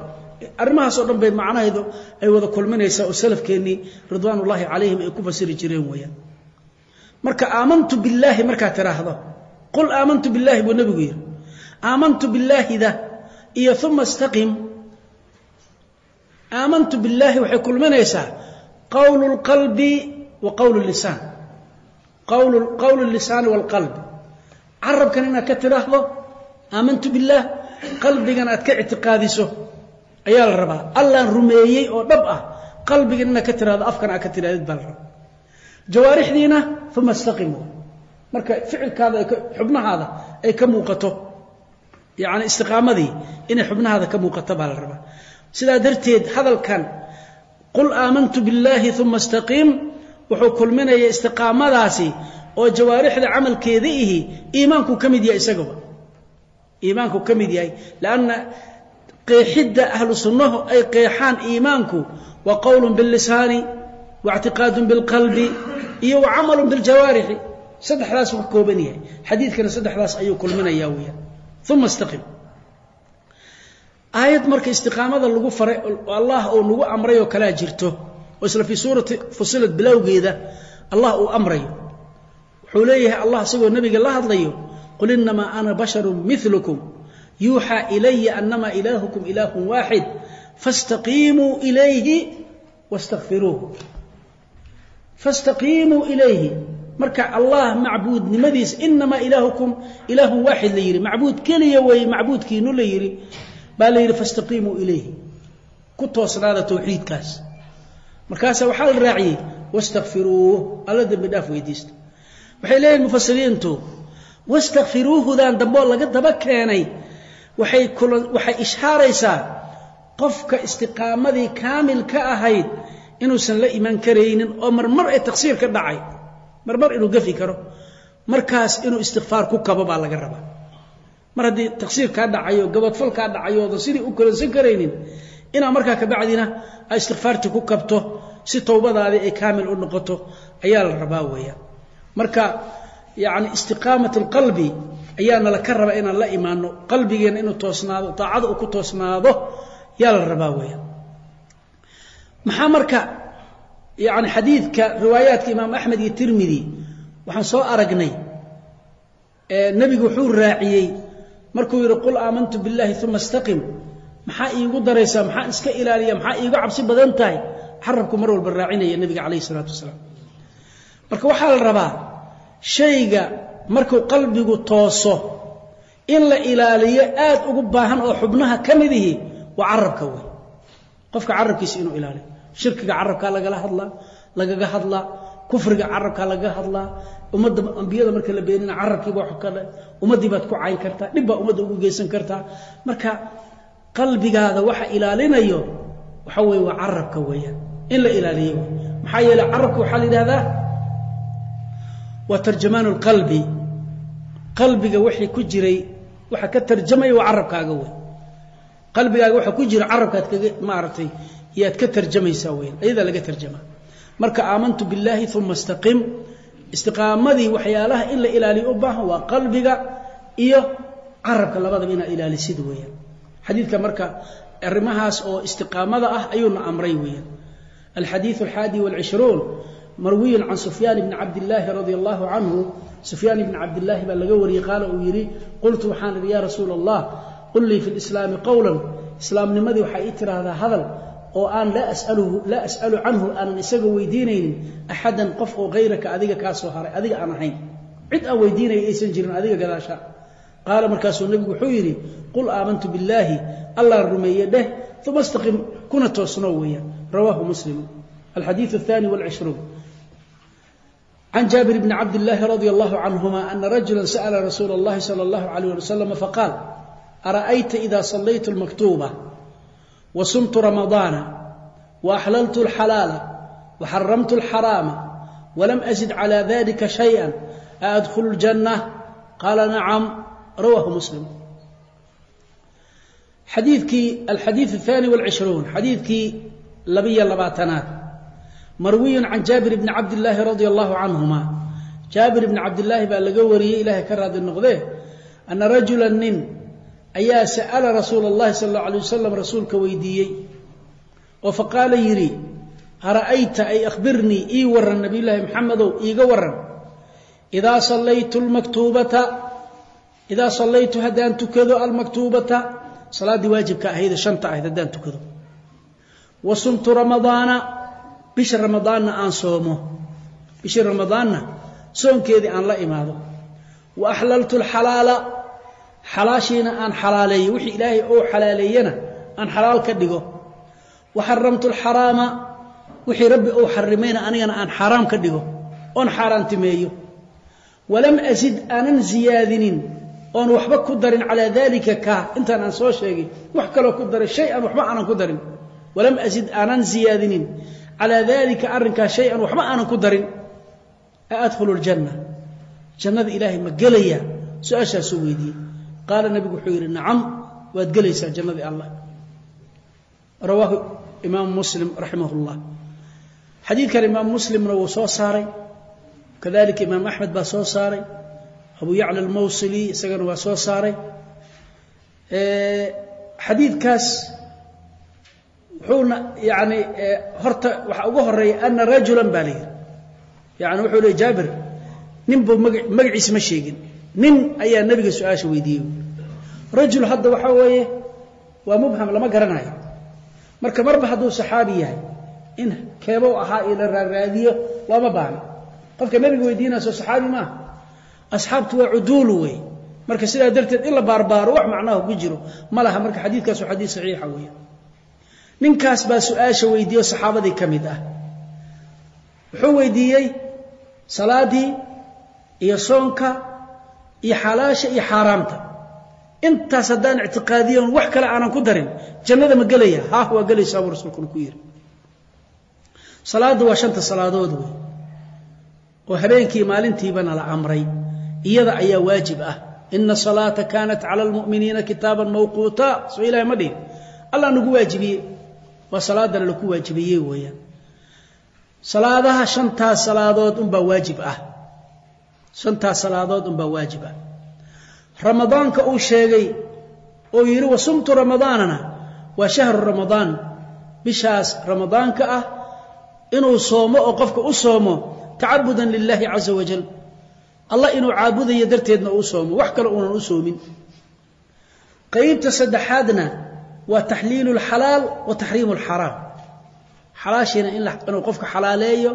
Arrimahaasoo dhan bay macnaheedu ay wada kulminaysaa oo salafkeennii ridwaan ullaahi calayhim ay ku fasiri jireen weeyaan. Marka aamantu billaahi markaad tiraahdo qul aamantu billaahi buu nebigu yidhi. Aamantu billaahida iyo uma istaqim aamantu billaahi waxay kulminaysaa qawlu lqalbi wa qawlu lisaan. Qawlu lisaani waalqalbi carabkan inaad ka tidhaahdo aamantu billaah qalbigan aad ka ictiqaadiso ayaa la rabaa. Allaan rumeeyey oo dhab ah qalbigan inaad ka tidhahdo afkan aad ka tidhahdid baa la rabaa. Jawaarixdiina uma istaqimu. Marka ficilkaada xubnahaada ay ka muuqato yani istiqaamadii inay xubnahaada ka muuqato baa la rabaa sidaa darteed hadalkan qul aamantu billaahi uma istaqiim wuxuu kulminaya istiqaamadaasi oo jawaarixda camalkeeda ihi iimaanku ka mid yahay isagaba. Iimaanku ka mid yahay lanna qeexidda ahlu ay qeexaan iimaanku waa qowlun billisaani wa ictiqaadun bilqalbi iyo wa camalun biljawaarixi. Saddexdaas uu ka kooban yahay. Xadiidkana saddexdaas ayuu kulminaya weyaan uma istaqim aayad marka istiqaamada lagu faray allah uu nagu amray oo kalaa jirto oo isla fii suurati fusilad bilowgeeda allah uu amrayo wuxuu leeyahay allah isagoo nebiga la hadlayo qul inamaa ana basharu milukum yuuxaa ilaya anama ilaahukum ilaahun waaxid faاstaqiimuu ilayhi wastakfiruuh faاstaqiimuu ilayhi. Marka allah macbuudnimadiisa inamaa ilaahukum ilaahun waaxid la yidhi. Macbuud keliya weeye macbuudkiinu la yidhi baa la yidhi faاstaqiimuu ilayhi. Ku toosnaada towxiidkaas markaasa waxaa la raaciyey wastakfiruuh alla dembi dhaaf weydiista. Waxay leeyihiin mufasiriintu wastakfiruuhudan damboo laga daba keenay. Waxay waxay ishaaraysaa qofka istiqaamadii kaamil ka ahayd inuusan la iman karaynin oo marmar ay taqsiir ka dhacay marmar inuu gafi karo markaas inuu istikfaar ku kabo baa laga rabaa mar haddii taqsiir kaa dhacayo gabadfal kaa dhacayo oodan sidii u kolansan karaynin inaa markaa kabacdina ay istikfaartii ku kabto si towbadaadii ay kaamil u noqoto ayaa la rabaa weeyaan marka yacni istiqaamat alqalbi ayaana laka rabaa inaan la imaano qalbigeena inuu toosnaado daacada uu ku toosnaado yaa la rabaa weeyaan maxaa marka yani xadiidka riwaayaadka imaam axmed iyo tirmidi waxaan soo aragnay nebigu wuxuu raaciyey markuu yidhi qul aamantu biاllahi uma istaqim. Maxaa iigu daraysaa? Maxaa iska ilaaliya? Maxaa iigu cabsi badan tahay? Carabku mar walba raacinaya nebiga calayh isalaatu wasalaam. Marka waxaa la rabaa shayga markuu qalbigu tooso in la ilaaliyo aad ugu baahan oo xubnaha ka mid ihi waa carabka wey qofka carabkiisa inuu ilaaliyo. Shirkiga carabkaa lagala hadlaa lagaga hadlaa kufriga carabkaa lagaga hadlaa ummadda ambiyada marka la beenina carabkiiba wax kale ummaddii baad ku cayn kartaa dhib baa ummadda ugu geysan kartaa. Marka qalbigaada waxa ilaalinayo waxa weye waa carabka weeyaan in la ilaaliyo. Maxaa yeele carabka waxaa la yidhahdaa waa tarjamaanu lqalbi qalbiga wixii ku jiray waxa ka tarjamaya waa carabkaaga wey qalbigaaga waxa ku jira carabkaad kaga maaragtay yaad ka tarjamaysaa weyan ayadaa laga tarjamaa marka aamantu billaahi uma istaqim istiqaamadii waxyaalaha in la ilaaliyo u baahan waa qalbiga iyo carabka labadaba inaad ilaalisid weeyaan. Xadiidka marka arrimahaas oo istiqaamada ah ayuuna amray weeyaan. Alxadiidu alxaadi walcishruun marwiyun can sufyaan bni cabdillaahi radia allahu canhu sufyaan ibni cabdillaahi baa laga wariyey qaala uu yidhi qultu waxaan idhi yaa rasuula allah qul fi lislaami qowlan islaamnimadii waxaa ii tiraahdaa hadal oo aan laa asaluhu laa as'alu canhu aanan isaga weydiinaynin axadan qof oo hayraka adiga kaa haray adiga aan ahayn. Cid aan weydiinaya aysan jirin adiga gadaasha. Qaala markaasuu nebigu wuxuu yidhi qul aamantu billaahi allaan rumeeye dheh uma istaqim kuna toosnoo weeyaan. Rawaahu muslimu alxadiidu athani walcishruun. Can jaabir bni cabdillaahi radia allahu canhuma ana rajula sa'la rasuula اllahi sala allahu alayh ali wasalam faqaal ara'ayta ida sallaytu lmaktuuba wasumtu ramadaana waaxlaltu alxalaala waxaramtu alxaraama walam azid calaa dalika shayan. A adkhulu ljanna qaala nacam rawaahu muslim. Xadiidkii alxadiid aani wlcishruun xadiidkii labiyo labaatanaad marwiyun can jaabir bni cabdillaahi radia allahu canhuma jaabir bni cabdillaahi baa laga wariyey ilahay ka raadi noqdee ana rajula nin ayaa sa'ala rasuula اllahi sal اllau alay wasalam rasuulka weydiiyey. Oo faqaala yidhi ara'ayta ay akhbirnii ii waran nabiy llaahi maxamedow iiga waran idaa sallaytu lmaktuubata idaa sallaytu haddaan tukado almaktuubata salaaddii waajibka ahayde shanta ahayd haddaan tukado. Wa sumtu ramadaana bisha ramadaanna aan soomo. Bishii ramadaanna soonkeedii aan la imaado. Wa axlaltu alxalaala xalaashiina aan xalaaleeyo wixii ilaahay ou xalaaleeyana aan xalaal ka dhigo. Wa xaramtu alxaraama wixii rabbi ou xarimayna anigana aan xaaraam ka dhigo oon xaaraantimeeyo. Walam asid aanan ziyaadinin oon waxba ku darin calaa dalika ka intaan aan soo sheegay wax kaloo ku daray shay an waxba aanan ku darin. Walam asid aanan ziyaadinin calaa dalika arrinkaa shay an waxba aanan ku darin. A ljanna jannada ilaahay ma gelaya su'aashaasuu weydiiyey qaala nabigu wuxuu yidhi nacam waad gelaysaa jannadii allah rawaahu imaamu muslim raximah llah xadiidkan imaam muslimna wuu soo saaray. Kadalika imaam axmed baa soo saaray. Abu yacla almawsili isagana waa soo saaray. Xadiidkaas wuxuuna yani horta waxaa uga horreeya ana rajulan baa la yidhi. Yani wuxuu leey jaabir nin buu maga magaciisa ma sheegin. Nin ayaa nebiga su'aasha weydiiyey rajul hadda waxaa weeye waa mubham lama garanayo. Marka marba hadduu saxaabi yahay in keebow ahaa iyo la raaraadiyo looma baahno qofka nebiga weydiinaya soo saxaabi maaha asxaabtu waa cuduulu wey marka sidaa darteed in la baarbaaro wax macnaha ku jiro ma laha marka xadiidkaas waa xadiid saxiixa weya ninkaas baa su'aasha weydiiyo saxaabadii ka mid ah. Wuxuu weydiiyey salaadii iyo soonka iyo xalaasha iyo xaaraamta intaas haddaan ictiqaadiyon wax kale aanan ku darin jannada ma gelaya. Haah waa gelaysaa buu rasuulkuna ku yidhi. Salaadda waa shanta salaadood wey oo habeenkii maalintiibana la amray. Iyada ayaa waajib ah. Ina salaata kaanat cala almu'miniina kitaaban mawquuta. Soo ilahay ma dhihin. Allah nagu waajibiyey. Waa salaadana laku waajibiyey weeyaan. Salaadaha shantaas salaadood unbaa waajib ah. Shantaas salaadood unbaa waajib ah ramadaanka uu sheegay oo yidhi wasumtu ramadaanana waa shahru ramadaan. Bishaas ramadaanka ah inuu soomo oo qofka u soomo tacabudan lilaahi caza wajal. Allah inuu caabudayo darteedna uu soomo wax kale uunan u soomin. Qaybta saddexaadna waa taxliilu lxalaal wa taxriimu lxaraam xalaashiina inuu qofka xalaaleeyo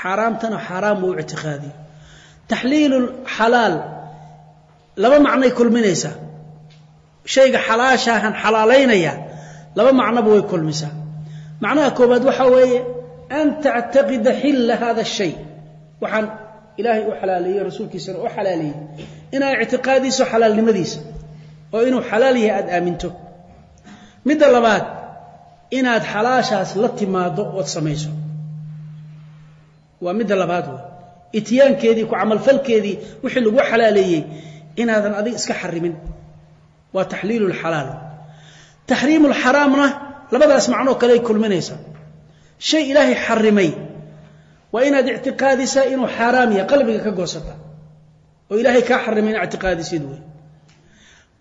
xaaraamtana xaaraam uu ictiqaadiyo taxliilu xalaal laba macnay kulminaysaa. Shayga xalaashaahan xalaalaynaya laba macnoba way kulmisaa. Macnaha koobaad waxaa weeye an tactaqida xilla hada shay. Waxaan ilaahay u xalaaleeyey rasuulkiisana u xalaaleeyey inaad ictiqaadiso xalaalnimadiisa oo inuu xalaal yahay aada aaminto. Midda labaad inaad xalaashaas la timaado ood samayso. Waa midda labaad wey ityaankeedii ku camalfalkeedii wixii lagu xalaaleeyey inaadan adig iska xarimin. Waa taxliilu lxalaal taxriimu lxaraamna labadaas macnoo kale ay kulminaysaa shay ilaahay xarimay. Waa inaad ictiqaadisaa inuu xaaraam yahay qalbiga ka goosata. Oo ilaahay kaa xarimay ina ictiqaadisid wey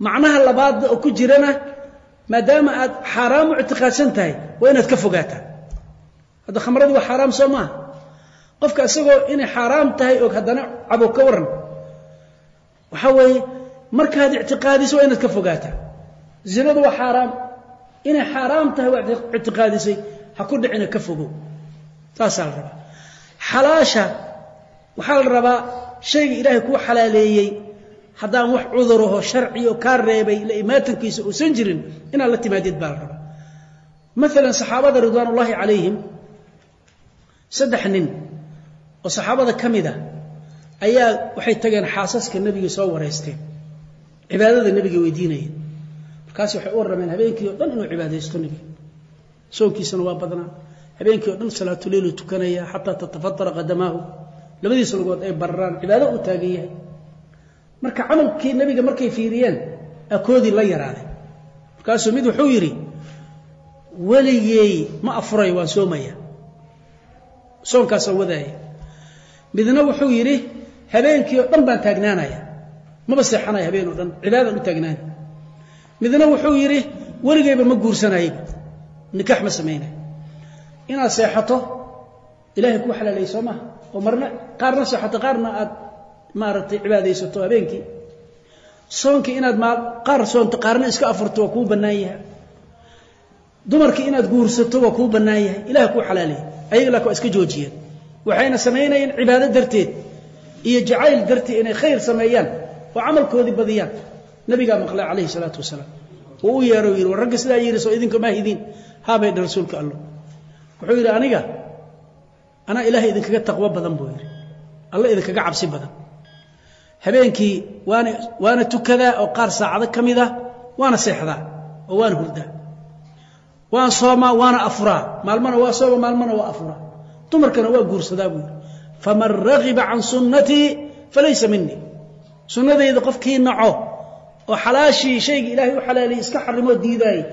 macnaha labaad oo ku jirana maadaama aad xaaraam u ictiqaadsan tahay waa inaad ka fogaataa. Hadda khamradii waa xaaraam soo maaha. Qofka isagoo inay xaaraam tahay og haddana cabo ka waran waxaa weeye markaad ictiqaadiso waa inaad ka fogaataa zinadu waa xaaraam. Inay xaaraam tahay waa ictiqaadisay ha ku dhicina ka fogo. Saasaa la rabaa. Xalaasha waxaa la rabaa shayga ilaahay kuu xalaaleeyey haddaan wax cuduraho sharciyo kaa reebay la imaatankiisa uusan jirin inaad la timaadid baa la rabaa. Maalan saxaabada ridwaan calayhim saddex nin oo saxaabada ka mid a ayaa waxay tageen xaasaska nebiga soo wareysteen cibaadada nebiga weydiinayeen. Markaas waxay u warrameen habeenkii o dhan inuu cibaadaysto nebiga. Soonkiisana waa badnaa habeenkii o dhan salaatuleilu tukanaya xataa tatafadara qadamaahu. Labadiisa lugood ay bararaan cibaado uu taagan yahay. Marka camalkii nebiga markay fiiriyeen akoodii la yaraaday. Markaasuu mid wuxuu yidhi weligey ma afuray waan soomaya. Soonkaasoo wadaaya midna wuxuu yidhi habeenkii oo dhan baan taagnaanaya. Maba seexanaya habeen oo dhan cibaadaan u taagnaanay midna wuxuu yidhi weligeyba ma guursanayba nikaax ma samaynay inaad seexato ilahay kuu xalaalayay soo maha. Oo marna qaarna seexato qaarna aad maaragtay cibaadaysato habeenkii. Soonkii inaad qaar soonto qaarna iska afurto waa kuu bannaan yahay. Dumarkii inaad guursato waa kuu bannaan yahay. Ilaha kuu xalaalayay ayaga laakin waa iska joojiyeen waxayna samaynayeen cibaado darteed iyo jacayl darteed inay khayr sameeyaan oo camalkoodii badiyaan. Nabigaa maqlay calayhi salaatu wasalaam. Uu u yeero yidhi war ragga sidaa yidhi soo idinka maa hidin haabay dha rasuulka allo. Wuxuu yidhi aniga anaa ilaahay idinkaga taqwo badan buu yidhi. Alla idinkaga cabsi badan. Habeenkii waana waana tukadaa oo qaar saacado ka mid ah waana seexdaa oo waana hurdaa waan soomaa waana afuraa maalmana waa sooma maalmana waa afuraa dumarkana waa guursadaa buu yidhi faman ragiba can sunnatii falaysa minii sunnadayda qofkii naco oo xalaashii shaygii ilaahay u xalaaliyey iska xarimoo diidaayey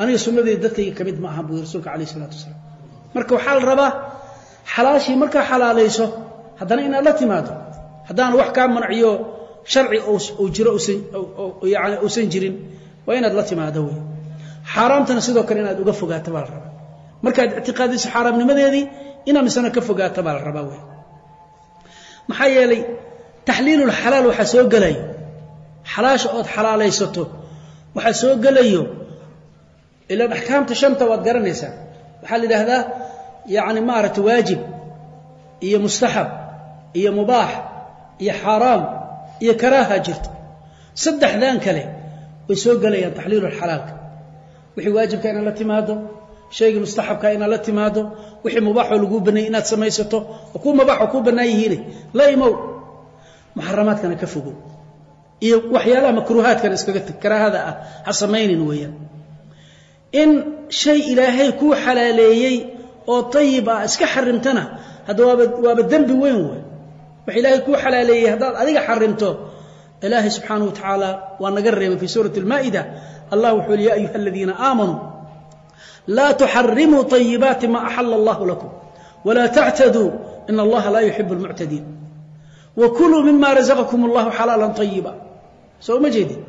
aniga sunnadayda dadkayga ka mid ma aha buu yidhi rasuulka alayh isalaatu marka waxaa la rabaa xalaashii markaa xalaalayso haddana inaad la timaado haddaana wax kaa manaciyo sharci uu jiro yani uusan jirin waa inaad la timaado wey xaaraamtana sidoo kale inaad uga fogaato baa la rabaa. Markaad ictiqaadiso xaaraamnimadeedii inaad misana ka fogaato baa la rabaa wey maxaa yeelay taxliilulxalaal waxaa soo gelayo xalaasha ood xalaalaysato waxaa soo gelayo ilaan axkaamta shanta waad garanaysaa. Waxaa la yidhaahdaa yani maaragta waajib iyo mustaxab iyo mubaax iyo xaaraam iyo karaaha jirto saddexdan kale way soo gelayaan taxliilulxalaalka wixii waajibka inaad la timaado shaygii mustaxabka inaad la timaado wixii mubaaxoo laguu baneeyey inaad samaysato oo kuu mubaaxoo kuu bannaan yihiine la muxaramaadkana ka fogow. Iyo waxyaalaha makruuhaadkana iskaga tag karaahada ah ha samaynin weeyaan. In shay ilaahay kuu xalaaleeyey oo ayib ah iska xarimtana hadda waaba waaba dembi weyn wey wax ilaahay kuu xalaaleeyey haddaad adiga xarimto ilaahay subxaana wa tacaala waa naga reebay fii suurati almaa'ida allah wuxuu li ya ayuha aladiina aamanuu laa tuxarimuu طayibaati ma axala allahu lakum walaa tactaduu in allaha laa yuxibu اlmuctadiin wakuluu mima razaqakum allahu xalaala طayiba soo uma jeedin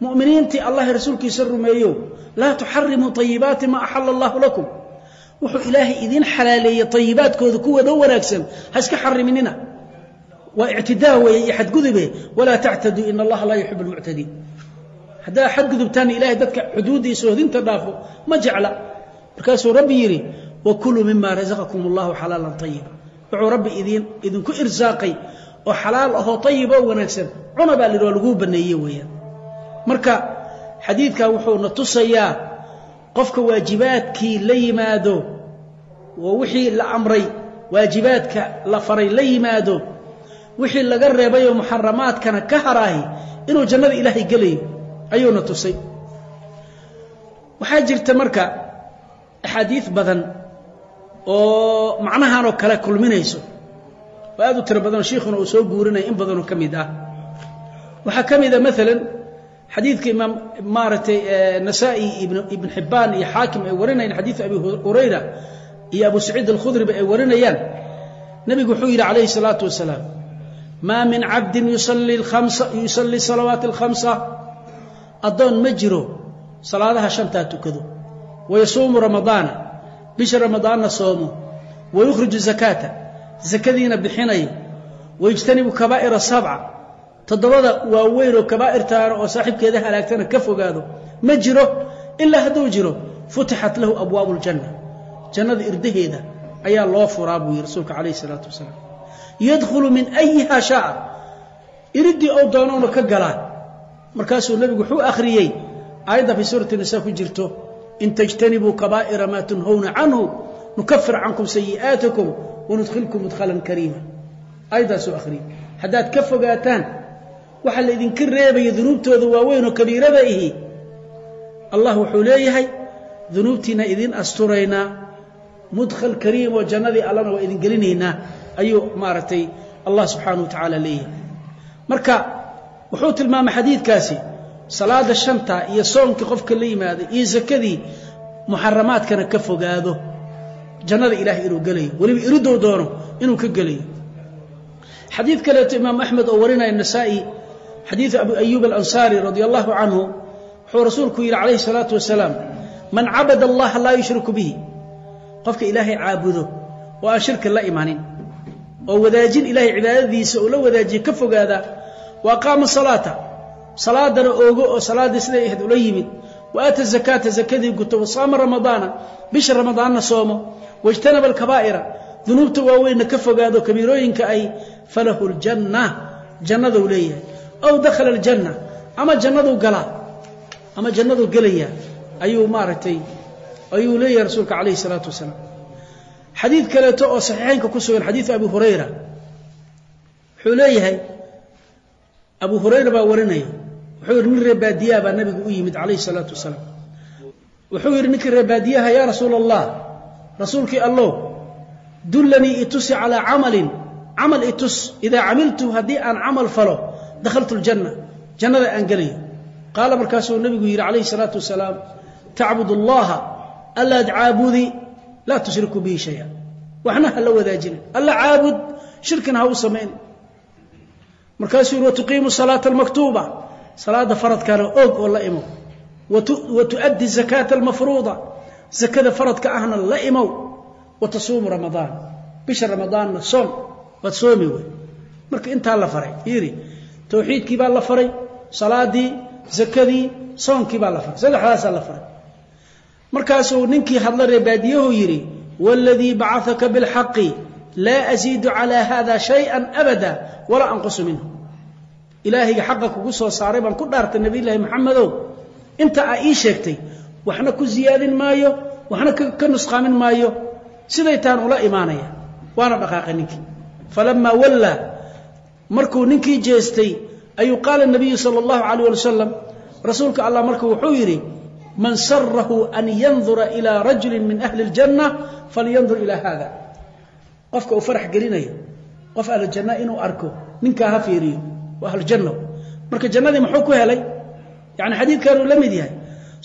muminiintii allah rasuulkiisa rumeeyo laa tuxarimuu طayibaati ma axala allahu lakum wuxuu ilaahay idiin xalaaleeyey ayibaadkooda kuwooda wanaagsan ha iska xariminina waa ictidaa weeye iyo xadgudube walaa tactaduu in allaha laa yuxib lmuctadiin haddaa xadgudubtaana ilahay dadka xuduuddiisa hodinta dhaafo ma jecla markaasuu rabbi yidhi wakuluu mima razaqakum allahu xalaalan ayiba wuxuu rabbi idin idinku irsaaqay oo xalaal ahoo ayib oo wanaagsan. Cuna baa lidhi waa laguu baneeye weeyaan. Marka xadiidkan wuxuuna tusayaa qofka waajibaadkii la yimaado oo wixii la amray waajibaadka la faray la yimaado wixii laga reebayoo muxaramaadkana ka haraahi inuu jannada ilaahay gelayo ayuuna tusay. Waxaa jirta marka axaadiid badan oo macnahanoo kale kulminayso oo aad u tiro badanoo shiikhuna uu soo guurinaya in badanoo ka mid ah. Waxaa ka mid a maalan xadiidka imaam maaragtay nasaa-i ibn xibbaan iyo xaakim ay warinayaan xadiidu abi hurayra iyo abu saciid alkhudriba ay warinayaan. Nebigu wuxuu yidhi calayhi salaatu wasalaam maa min cabdin yusalii salawaati alkhamsa. Addoon ma jiro salaadaha shantaa tukado wayasuumu ramadaana bisha ramadaanna soomo wayukhriju zakaata sakadiina bixinayo wayijtanibu kabaa'ira sabca toddobada waaweyn oo kabaa'irtaana oo saaxiibkeeda halaagtana ka fogaado ma jiro ilaa hadduu jiro futixat lahu abwaabu ljanna jannada irdaheeda ayaa loo furaa buu yidhi rasuulka calayhi isalaatu wasalaam yadkhulu min ayiha shaaa iriddii ou doonoona ka galaa markaasuu nebigu wuxuu akhriyey aayadda fii suurati nisaa ku jirto in tajtanibuu kabaa'ira maa tunhawna canhu nukafir cankum sayi'aatikum wanudkhilkum mudkhalan kariima aayaddaasuu akhriyey haddaad ka fogaataan waxa la idinka reebaya dunuubtooda waaweyn oo kabiirada ihi allah wuxuu leeyahay dunuubtiina idin asturaynaa mudkhal kariim oo jannadii allana waa idin gelinaynaa ayuu maaragtay allah subxaanah wa tacaala leeyahay marka wuxuu tilmaamay xadiidkaasi salaada shanta iyo soonkii qofka la yimaada iyo sakadii muxaramaadkana ka fogaado. Jannada ilaahay inuu gelayo. Weliba iridou doono inuu ka gelayo. Xadiid kaleeto imaam axmed oo warinaya nasaa-i xadiidu abu ayuub alansaari radia allahu canhu wuxuu rasuulku yidhi calayhi salaatu wasalaam man cabada allaha laa yushriku bihi. Qofka ilaahay caabudo oo aan shirki la imanin oo wadaajin ilaahay cibaadadiisa oo la wadaajiya ka fogaada wa aqaama salaata salaadana oogo oo salaaddii siday ahayd ula yimid. Wa aata zakaata zakadii guto wa saama ramadaana. Bisha ramadaanna soomo. Wajtanaba alkabaa'ira. Dunuubta waaweynna ka fogaado kabiirooyinka ay falahu ljanna jannaduu leeyahay. Ow dakhala aljanna. Ama jannaduu galaa ama jannaduu gelayaa ayuu maaragtay ayuu leeyahay rasuulka calayhi isalaatu wasalaam. Xadiid kaleeto oo saxiixeynka ku sugan xadiidu abi hurayra. Wuxuu leeyahay abu hurayra baa warinaya wuxuu yidhi nin reebaadiyaha baa nabigu u yimid calayhi salaatu wasalaam. Wuxuu yidhi ninkii reebaadiyaha yaa rasuula allah rasuulkii allow dullanii itusi calaa camalin camal itus idaa camiltu haddii aan camal falo dakhaltu ljanna jannada aan gelayo. Qaala markaasuu nabigu yidhi calayhi salaatu wasalaam tacbud allaha allaad caabudi laa tushriku bihi shaya. Waxna ha la wadaajinin alla caabud shirkina ha u samayn. Markaasuu yidhi watuqiimu salaata almaktuuba salaada faradkana og oo la imow wa zakaata almafruuda. Zakada faradka ahna la imow. Wa ramadaan. Bisha ramadaanna soom. Waad soomi wey marka intaa la faray fiiri towxiidkii baa la faray salaadii zakadii soonkii baa la faray. Saddexdaasaa la faray. Markaasuu ninkii hadla reebaadiyahu yidhi waladii bacaaka bilxaqi laa asiidu calaa hada shaya abada walaa anqusu minhu ilaahayga xaqa kugu soo saaray baan ku dhaartay nebilaahi maxamedow inta aa ii sheegtay waxna ku ziyaadin maayo waxna ka nusqaamin maayo. Siday taan ula imaanaya. Waana dhaqaaqa ninkii. Falamaa wallaa markuu ninkii jeestay ayuu qaala nabiyu sal اllahu alayh wasalam rasuulka allah markuu wuxuu yidhi man sarahu an yandura ilaa rajuli min ahli اljanna falyandur ilaa haada qofka uu farax gelinayo qof ahlujanna inuu arko ninkaa ha fiiriyo waa ahlujanna marka jannadii muxuu ku helay yani xadiidkanuu la mid yahay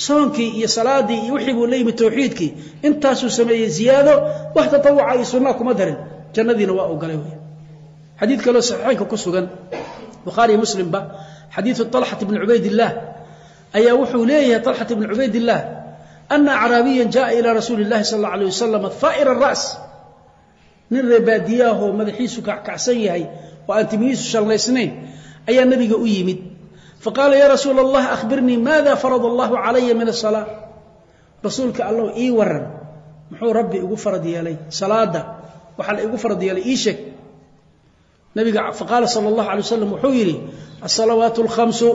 soonkii iyo salaadii iyo wixii buu la yimid tawxiidkii intaasuu sameeyey ziyaado wax tatawuca iyo sunaa kuma darin jannadiina waa u galay wey xadiid kaloo saxiixeynka ku sugan bukhaariyo muslimba xadiidu طalxat bni cubaydillaah ayaa wuxuu leeyahay طalxat bni cubaydillaah ana acraabiya jaءa ilى rasuuli اllahi sal اlه alيه wasalam haa'ir الra's nin reebaadiyaahoo madaxiisu kackacsan yahay oo aan timihiisu shallaysnayn ayaa nebiga u yimid. Faqaala yaa rasuula allah akhbirnii maada farada allahu calaya min asalaa rasuulka allow ii waran muxuu rabbi igu farad yeelay. Salaada waxaa la igu farad yeelay ii sheeg. Nabiga faqaala sala allahu alay wasalam wuxuu yidhi asalawaatu alkhamsu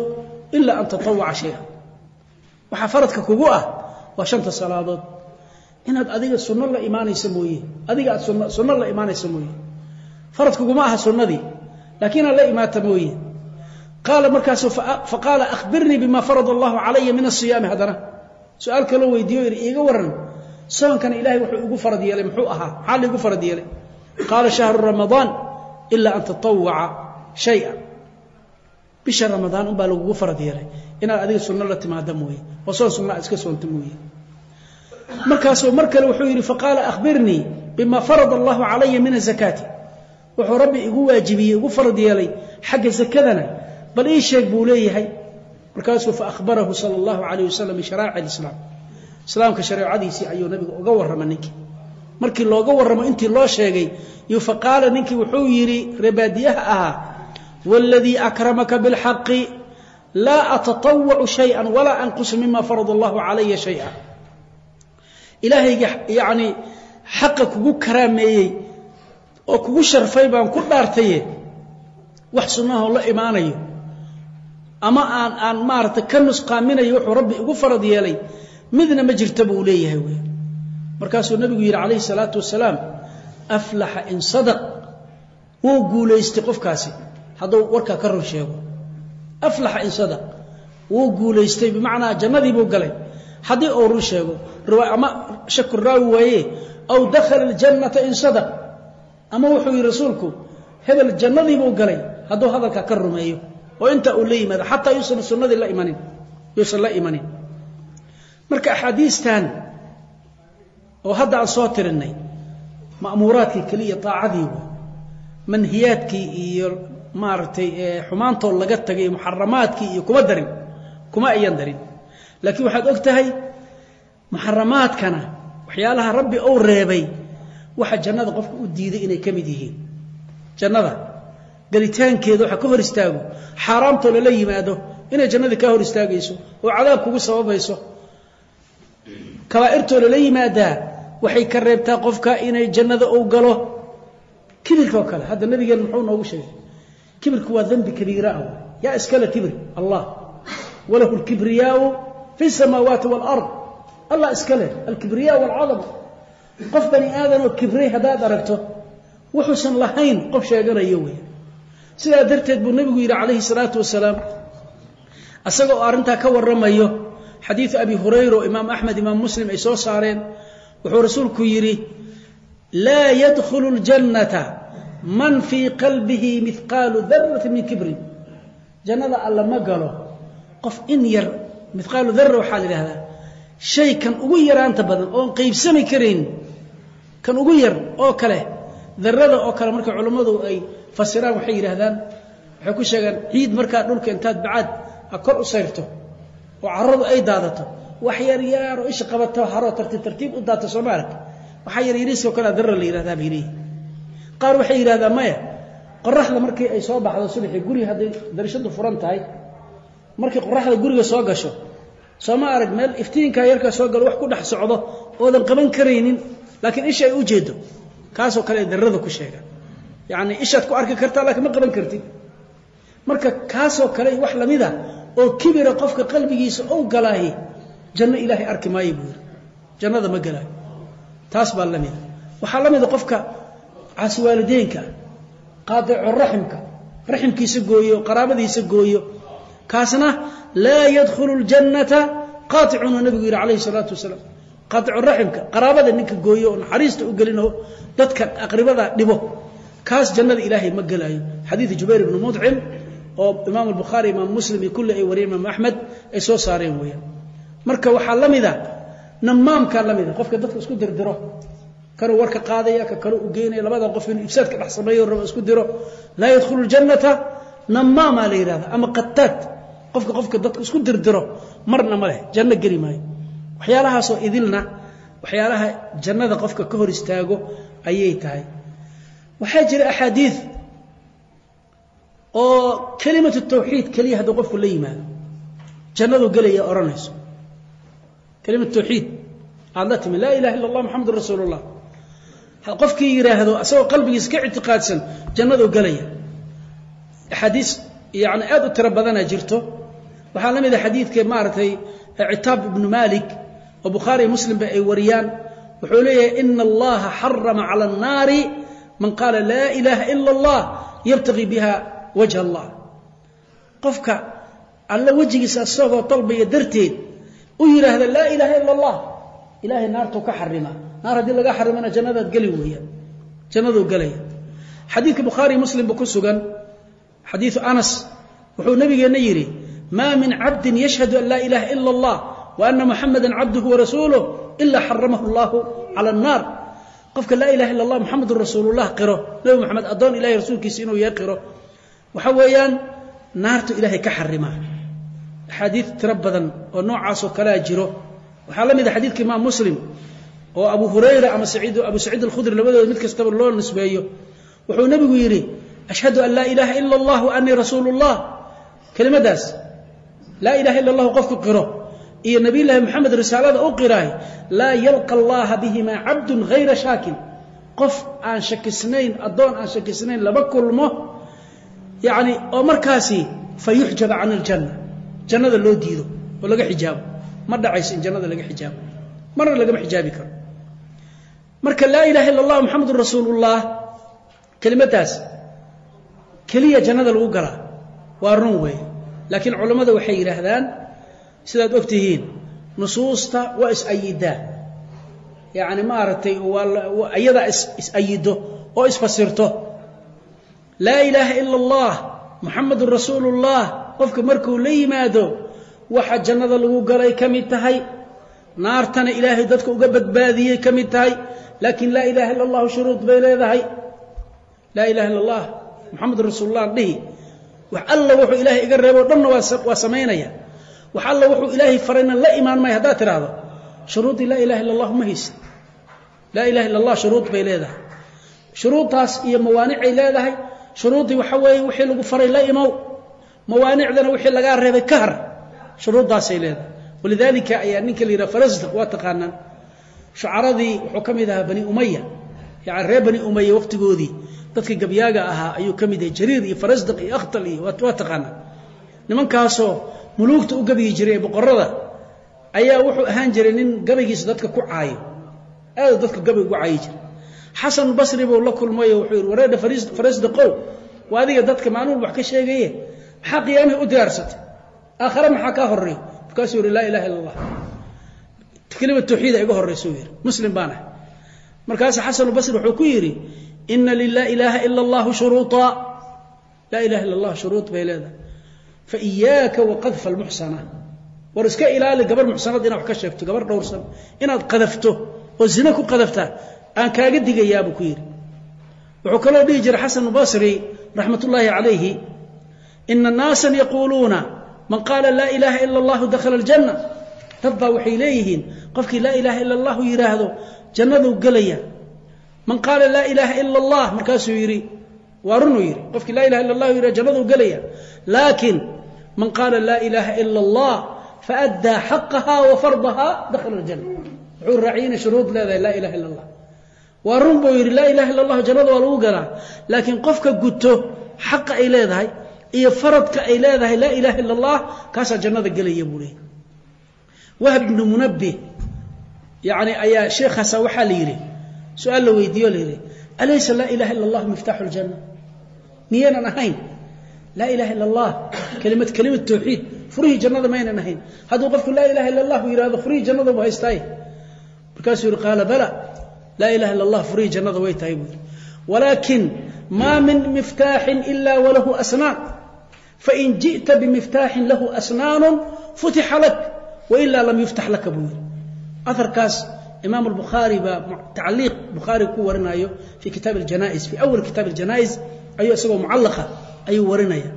ila an tatawaca shaya waxaa faradka kugu ah waa shanta salaadood. Inaad adiga sunno la imaanaysa mooye. Adiga aad sun sunno la imaanaysa mooye. Faradkuguma aha sunnadii laakiin aad la imaata mooye qaala markaasu faqaala akhbirnii bima farada allahu calaya min asiyaami haddana. Su'aal kaloo weydiiyo yidhi iiga waran soonkana ilahay wuxuu igu farad yeelay muxuu ahaa maxaa laigu farad yeelay. Qaala shahru ramadaan ila an tatawaca shaya bisha ramadaan unbaa lagugu farad yeelay. Inaad adiga sunno la timaada mooye oo soon sunna iska soonta mooye. Markaasuu mar kale wuxuu yidhi faqaala akhbirnii bima farada allahu calaya min azakaati wuxuu rabbi igu waajibiyey igu farad yeelay xagga sakadana bal ii sheeg buu leeyahay. Markaasuu faahbarahu sala allahu calayh wasalam bisharaa'ic alislaam. Islaamka shareecadiisii ayuu nabiga uga warrama ninkii. Markii looga warramo intii loo sheegay yo faqaala ninkii wuxuu yidhi rebaadiyaha ahaa waladii akramaka bilxaqi laa atatawacu shaya walaa anqusu mima farada allahu calaya shaya ilaahayga yacnii xaqa kugu karaameeyey oo kugu sharfay baan ku dhaartaye wax sunnahoo la imaanayo ama aan aan maaragtay ka nusqaaminayo wuxuu rabbi igu farad yeelay midna ma jirta buu leeyahay wey markaasuu nabigu yidhi calayhi salaatu wasalaam aflaxa in sadaq. Wuu guulaystay qofkaasi. Hadduu warkaa ka run sheego. Aflaxa in sadaq. Wuu guulaystay bimacnaa jannadii buu galay. Haddii uu run sheego ama shaku raawi waaye aw dakhala aljannata in sadaq. Ama wuxuu yidhi rasuulku hebel jannadii buu galay hadduu hadalkaa ka rumeeyo oo intaa uu la yimaado xataa yuusan sunnadii la imanin yuusan la imanin. Marka axaadiistan oo hadda aan soo tirinay ma'muuraadkii keliya taacadii wa manhiyaadkii iyo maaragtay xumaantoo laga tagay muxaramaadkii iyo kuma darin kuma ayan darin. Laakiin waxaad og tahay muxaramaadkana waxyaalaha rabbi ou reebay waxa jannada qofka u diiday inay ka mid yihiin. Jannada galitaankeeda waxa ka hor istaago xaaraamtoo lala yimaado inay jannadii kaa hor istaagayso oo cadaab kugu sababayso. Kabaa'irtoo lala yimaadaa waxay ka reebtaa qofka inay jannada uu galo. Kibirka oo kale hadda nabigeen muxuu noogu sheegay kibirku waa dembi kabiira ah. Yaa iskale kibri allah. Walahu lkibriyaau fi samaawaati waalard allah iska leh alkibriyaa waalcadama qof bani aadanoo kibray haddaad aragto wuxuusan lahayn qof sheeganayo wey sidaa darteed buu nebigu yidhi calayhi salaatu wasalaam isaga oo arrintaa ka warramayo xadiidu abi hurayra oo imaam axmed imaam muslim ay soo saareen wuxuu rasuulku yidhi laa yadkhulu ljannata man fii qalbihi mihqaalu darati min kibrin jannada alla ma galo qof in yar mihqaalu dara waxaa la yidhahdaa shay kan ugu yaraanta badan oon qaybsami karayn kan ugu yar oo kale darada oo kale marka culammadu ay fasiraan waxay yidhaahdaan waxay ku sheegaan ciid markaa dhulka intaad bacaad kor u sayrto oo caradu ay daadato. Wax yar yaaroo isha qabato haroo tartiib tartiib u daata sooma arag waxaa yar yariiskao kalea darra la yihahdaa bay leeyihi qaar waxay yidhahdaan maya qoraxda markii ay soo baxdo subaxii guri hadday darishadu furan tahay markii qoraxda guriga soo gasho sooma arag meel iftiinkaa yarkaa soo galo wax ku dhex socdo oodan qaban karaynin laakiin isha ay u jeedo. Kaasoo kale darrada ku sheegaan yacni ishaad ku arki kartaa laakiin ma qaban kartid. Marka kaasoo kale wax lamida oo kibira qofka qalbigiisa ou galaahi janno ilaahay arki maayo buu yidhi. Jannada ma galaayo. Taas baa lamida waxaa la mida qofka caasiwaalideenka qaadico raximka raximkiisa gooyo qaraabadiisa gooyo. Kaasna laa yadkhulu ljannata qaaicunuu nabigu yidhi calayhi salaatu wasalaam. Qaaicu raximka qaraabada ninka gooyo oo naxariista u gelinoo dadka aqribada dhibo kaas jannada ilaahay ma gelaayo xadiid jubayr ibnu mudcim oo imaam albukhaari imaam muslim iyo kulli ay wariyeen imaam axmed ay soo saareen weeyaan. Marka waxaa la mida namaamkaa la mida qofka dadka isku dirdiro kanuu warka qaadaya ka kale u geynaya labada qof inuu ifsaadka dhex sameeyo rabo isku diro. Laa yadkhulu ljannata namaamaa la yidhahda ama qataad qofka qofka dadka isku dirdiro marna ma leh janno geli maayo. Waxyaalahaasoo idilna waxyaalaha jannada qofka ka hor istaago ayay tahay waxaa jira axaadiid oo kelimatu tawxiid keliya hadduu qofku la yimaado. Jannadu gelaya odhanayso. Kelimatu tawxiid aada la timi laa ilaha illa allah maxamedun rasuulu llah qofkii yidhaahdo asagoo qalbigiisa ka ictiqaadsan jannadu gelaya. Axaadiis yani aad u tiro badana jirto. Waxaa la mid a xadiidka maaragtay citaab ibnu malik oo bukhaari muslimba ay wariyaan. Wuxuu leeyahay ina allaha xarama cala annaari man qaala laa ilaaha ila allah yabtagii biha wajha allah. Qofka alla wejigiisa isagoo dalbaya darteed u yidhaahda laa ilaaha ila allah ilaahay naartuu ka xarima. Naar haddii laga xarimana jannadaad geli weeyaan jannaduu gelaya xadiidka bukhaari muslimba ku sugan. Xadiidu anas wuxuu nabigeenna yidhi maa min cabdin yashhadu an laa ilaaha ila allah wa ana muxamada cabduhu warasuuluh ilaa xaramahu allahu cala annaar qofka laa ilaha illa allah muxamedun rasuulullah qiro. Nebi moxamed addoon ilahay rasuulkiisa inuu yahay qiro. Waxa weeyaan naartu ilaahay ka xarimaa axaadiid tiro badan oo noocaasoo kalea jiro. Waxaa la mid a xadiidka imaam muslim oo abu hurayra ama abu saciid alkhudri labadooda mid kastaba loo nisbeeyo. Wuxuu nebigu yidhi ashhadu an laa ilaaha ila allah wa anii rasuulu kelimadaas laa ilaha illa allahu qofku qiro iyo nabiy llaahi moxamed risaalada u qiraay laa yalqa allaha bihimaa cabdun hayra shaakin. Qof aan shakisnayn addoon aan shakisnayn laba kulmo. Yani oo markaasi fa yuxjaba can aljanna. Jannada loo diido oo laga xijaabo. Ma dhacayso in jannada laga xijaabo. Marna lagama xijaabi karo. Marka laa ilaha illa allah moxamedun rasuulullah kelimadaas keliya jannada lagu galaa waa run weeye laakiin culammada waxay yidhaahdaan sidaad og tihiin nusuusta waa is-ayidaa. Yacni maaragtay iyadaa is-ayido oo isfasirto. Laa ilaaha ila allah muxamedun rasuulullah qofka markuu la yimaado waxa jannada lagu galay ka mid tahay naartana ilaahay dadka uga badbaadiyey ka mid tahay laakiin laa ilaha illa allahu shuruud bay leedahay. Laa ilaha illa allah muxamedun rasuulullah dhihi wax alla wuxuu ilaahay iga reebo dhanna waa samaynaya wax alla wuxuu ilaahay farayna la imaan maya haddaad tidhaahdo. Shuruudii laa ilaha illa allah ma haysa. Laa ilaha illa allah shuruud bay leedahay. Shuruudtaas iyo mawaanicay leedahay. Shuruuddii waxa weeye wixii lagu faray la imow. Mawaanicdana wixii lagaa reebay ka har shuruuddaasay leedahay. Walidaalika ayaa ninka la yidhaha farasdaq waa taqaanaan. Shucaradii wuxuu ka mid ahaa bani umaya yani reer bani umaya waqtigoodii dadka gabyaaga ahaa ayuu ka mid yahay jariir iyo farasdaq iyo akhtal iyo waa taqaanaa nimankaasoo muluugta u gabyi jiray ee boqorada ayaa wuxuu ahaan jiray nin gabaygiisa dadka ku caayo. Aad dadka gabay ugu caayi jiray. Xasan basri buu la kulmayo wuxuu yidhi wareedha farasdaqow waa adiga dadka maalmuul wax ka sheegaye maxaa qiyaamihii u diyaarsatay. Aakhare maxaa kaa horreey markaasuu yidhi laa ilaha illa allah kelima tawxiida iga horraysuu yidhi. Muslim baan markaasa xasanu basri wuxuu ku yidhi ina lilaa ilaaha ila allahu shuruuطa laa ilaha illa allah shuruud bay leedahay fa iyaaka waqadfa almuxsana. War iska ilaali gabar muxsanad inaad wax ka sheegto gabar dhowrsan inaad qadafto oo zina ku qadaftaa aan kaaga digayaa buu ku yidhi. Wuxuu kaloo dhihi jiray xasanu basri raxmat ullaahi calayhi ina naasan yaquuluuna man qaala laa ilaaha ila allahu dakhala aljanna. Dad baa waxay leeyihiin qofkii laa ilaaha ila allahu yidhaahdo jannaduu gelaya man qaala laa ilaaha ila allah markaasuu yidhi waa runuu yidhi qofkii laa ilaha illa allahu yidhahdo jannaduu gelaya laakiin man qaala laa ilaaha ila allah faaddaa xaqaha wa fardaha dakhala aljanna. Wuxuu raaciyey inay shuruud leedahay laa ilaha illa allah waa run buu yidhi laa ilaha illa allahu jannada waa lagu galaa. Laakiin qofka guto xaqa ay leedahay iyo faradka ay leedahay laa ilaha illa allah kaasaa jannada gelaya buu leeyay wahb ibnu munabbih yani ayaa sheekhaasa waxaa la yidhi su'aal la weydiiyo la yidhi alaysa laa ilaha illa allah miftaaxu ljanna miyaynan ahayn laa ilaha illa allah kelimad kelimad tawxiid furihii jannada maynan ahayn. Hadduu qofku laa ilaha illa allahu yidhahdo furihii jannada buu haystaaye markaasuu yidhi qaala bala laa ilaha illa allah furihii jannada way tahay buu yidhi walaakin maa min miftaaxin ila walahu asnaan. Fain ji'ta bimiftaaxin lahu asnaanu futixa lak wailaa lam yuftax laka buu yidhi aharkaas imaam albukhaari baa tacliiq bukhaari ku warinayo fii kitaab aljanais fii awal kitaab aljanais ayuu isagoo mucallaqa ayuu warinaya.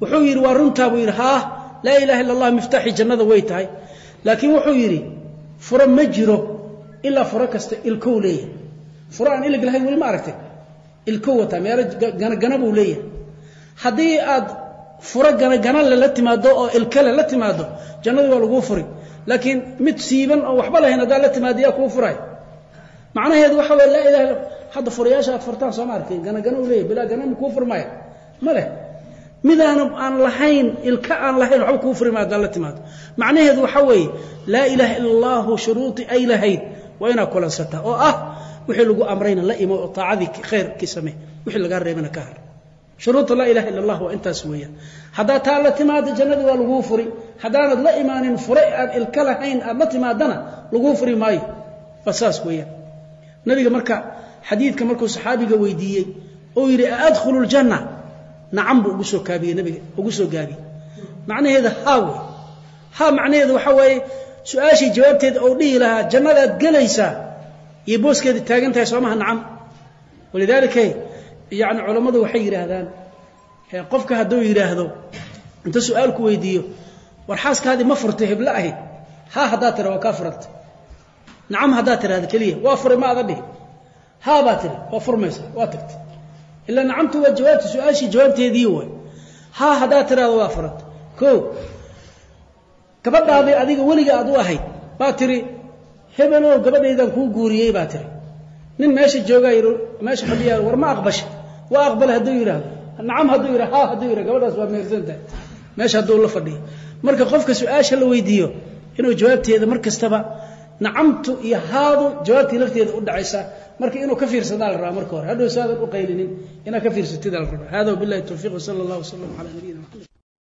Wuxuu yidhi waa runtaa buu yidhi haa laa ilaha illa allah miftaaxii jannada way tahay. Laakiin wuxuu yidhi furo ma jiro ilaa furo kasta ilkow leeyahay. Furo aan ilig lahayn weli ma aragtay. Ilkow wataa meelo ganagana buu leeyahay. Haddii aad furo ganagana lala timaado oo ilkale la timaado jannadii waa laguu furi laakiin mid siiban oo waxba lahayn haddaa la timaado yaa kuu furay macnaheedu waxa weye laa ilaha hadda furayaasha aad furtaan sooma arkin ganagana u leeyahy bilaa gana ma kuu furmaya ma leh. Midaan aan lahayn ilka aan lahayn waxba kuu furi ma haddaan la timaado. Macnaheedu waxaa weeye laa ilaaha ila allahu shuruudi ay lahayd waa inaad kulansataa oo ah wixii lagu amrayna la imo oo taacadii khayrkii samee wixii lagaa reebana ka har. Shuruudda laa ilaha illa allah waa intaas weeyaan. Haddaad taa la timaado jannadii waa laguu furi. Haddaanad la imaanin furay aad ilka lahayn aad la timaadana laguu furi maayo. Waa saas weeyaan. Nabiga marka xadiidka markuu saxaabiga weydiiyey ou yidhi aadkhulu ljanna nacam buu ugu soo kaabiyey nabiga ugu soo gaabiyey. Macnaheeda haa wey haa macnaheedu waxaa weeye su'aashii jawaabteeda ou dhihi lahaa jannadaad gelaysaa iyo booskeeda taagan tahay nacam. Walidaalika yani culammadu waxay yidhaahdaan qofka hadduu yidhaahdo inta su'aalku weydiiyo war ma furtay heblo ahayd haa haddaad tira waa kaa furantay. Nacam haddaad tirahda keliya waa furay ma ada dhihi. Haa tiri waa furmaysa waa tagtay ilaa nacamtu waa jawaabta su'aashii jawaabteedii way haa haddaad tirahdo waa furantay ko gabadhaadii adiga weliga aad u ahayd baa tiri hebelow gabadhaydaan kuu guuriyey baa tiri nin meesha joogaa yidhi meesha fadhiyaa war ma aqbasha waa aqbala hadduu yidhaahdo nacam hadduu yidhah haa hadduu yidhah gabadhaas waa meersantahay meesha hadduu la fadhiyo marka qofka su'aasha la weydiiyo inuu jawaabteeda mar kastaba nacamtu iyo haadu jawaabtii lafteeda u dhacaysa marka inuu ka fiirsadaa la rabaa marka hore. Hadhow saadan u qaylinin inaad ka fiirsatida la rabaa hada wabillahi tawfiiq wsala allah wasalam calaa nabiyina maxamed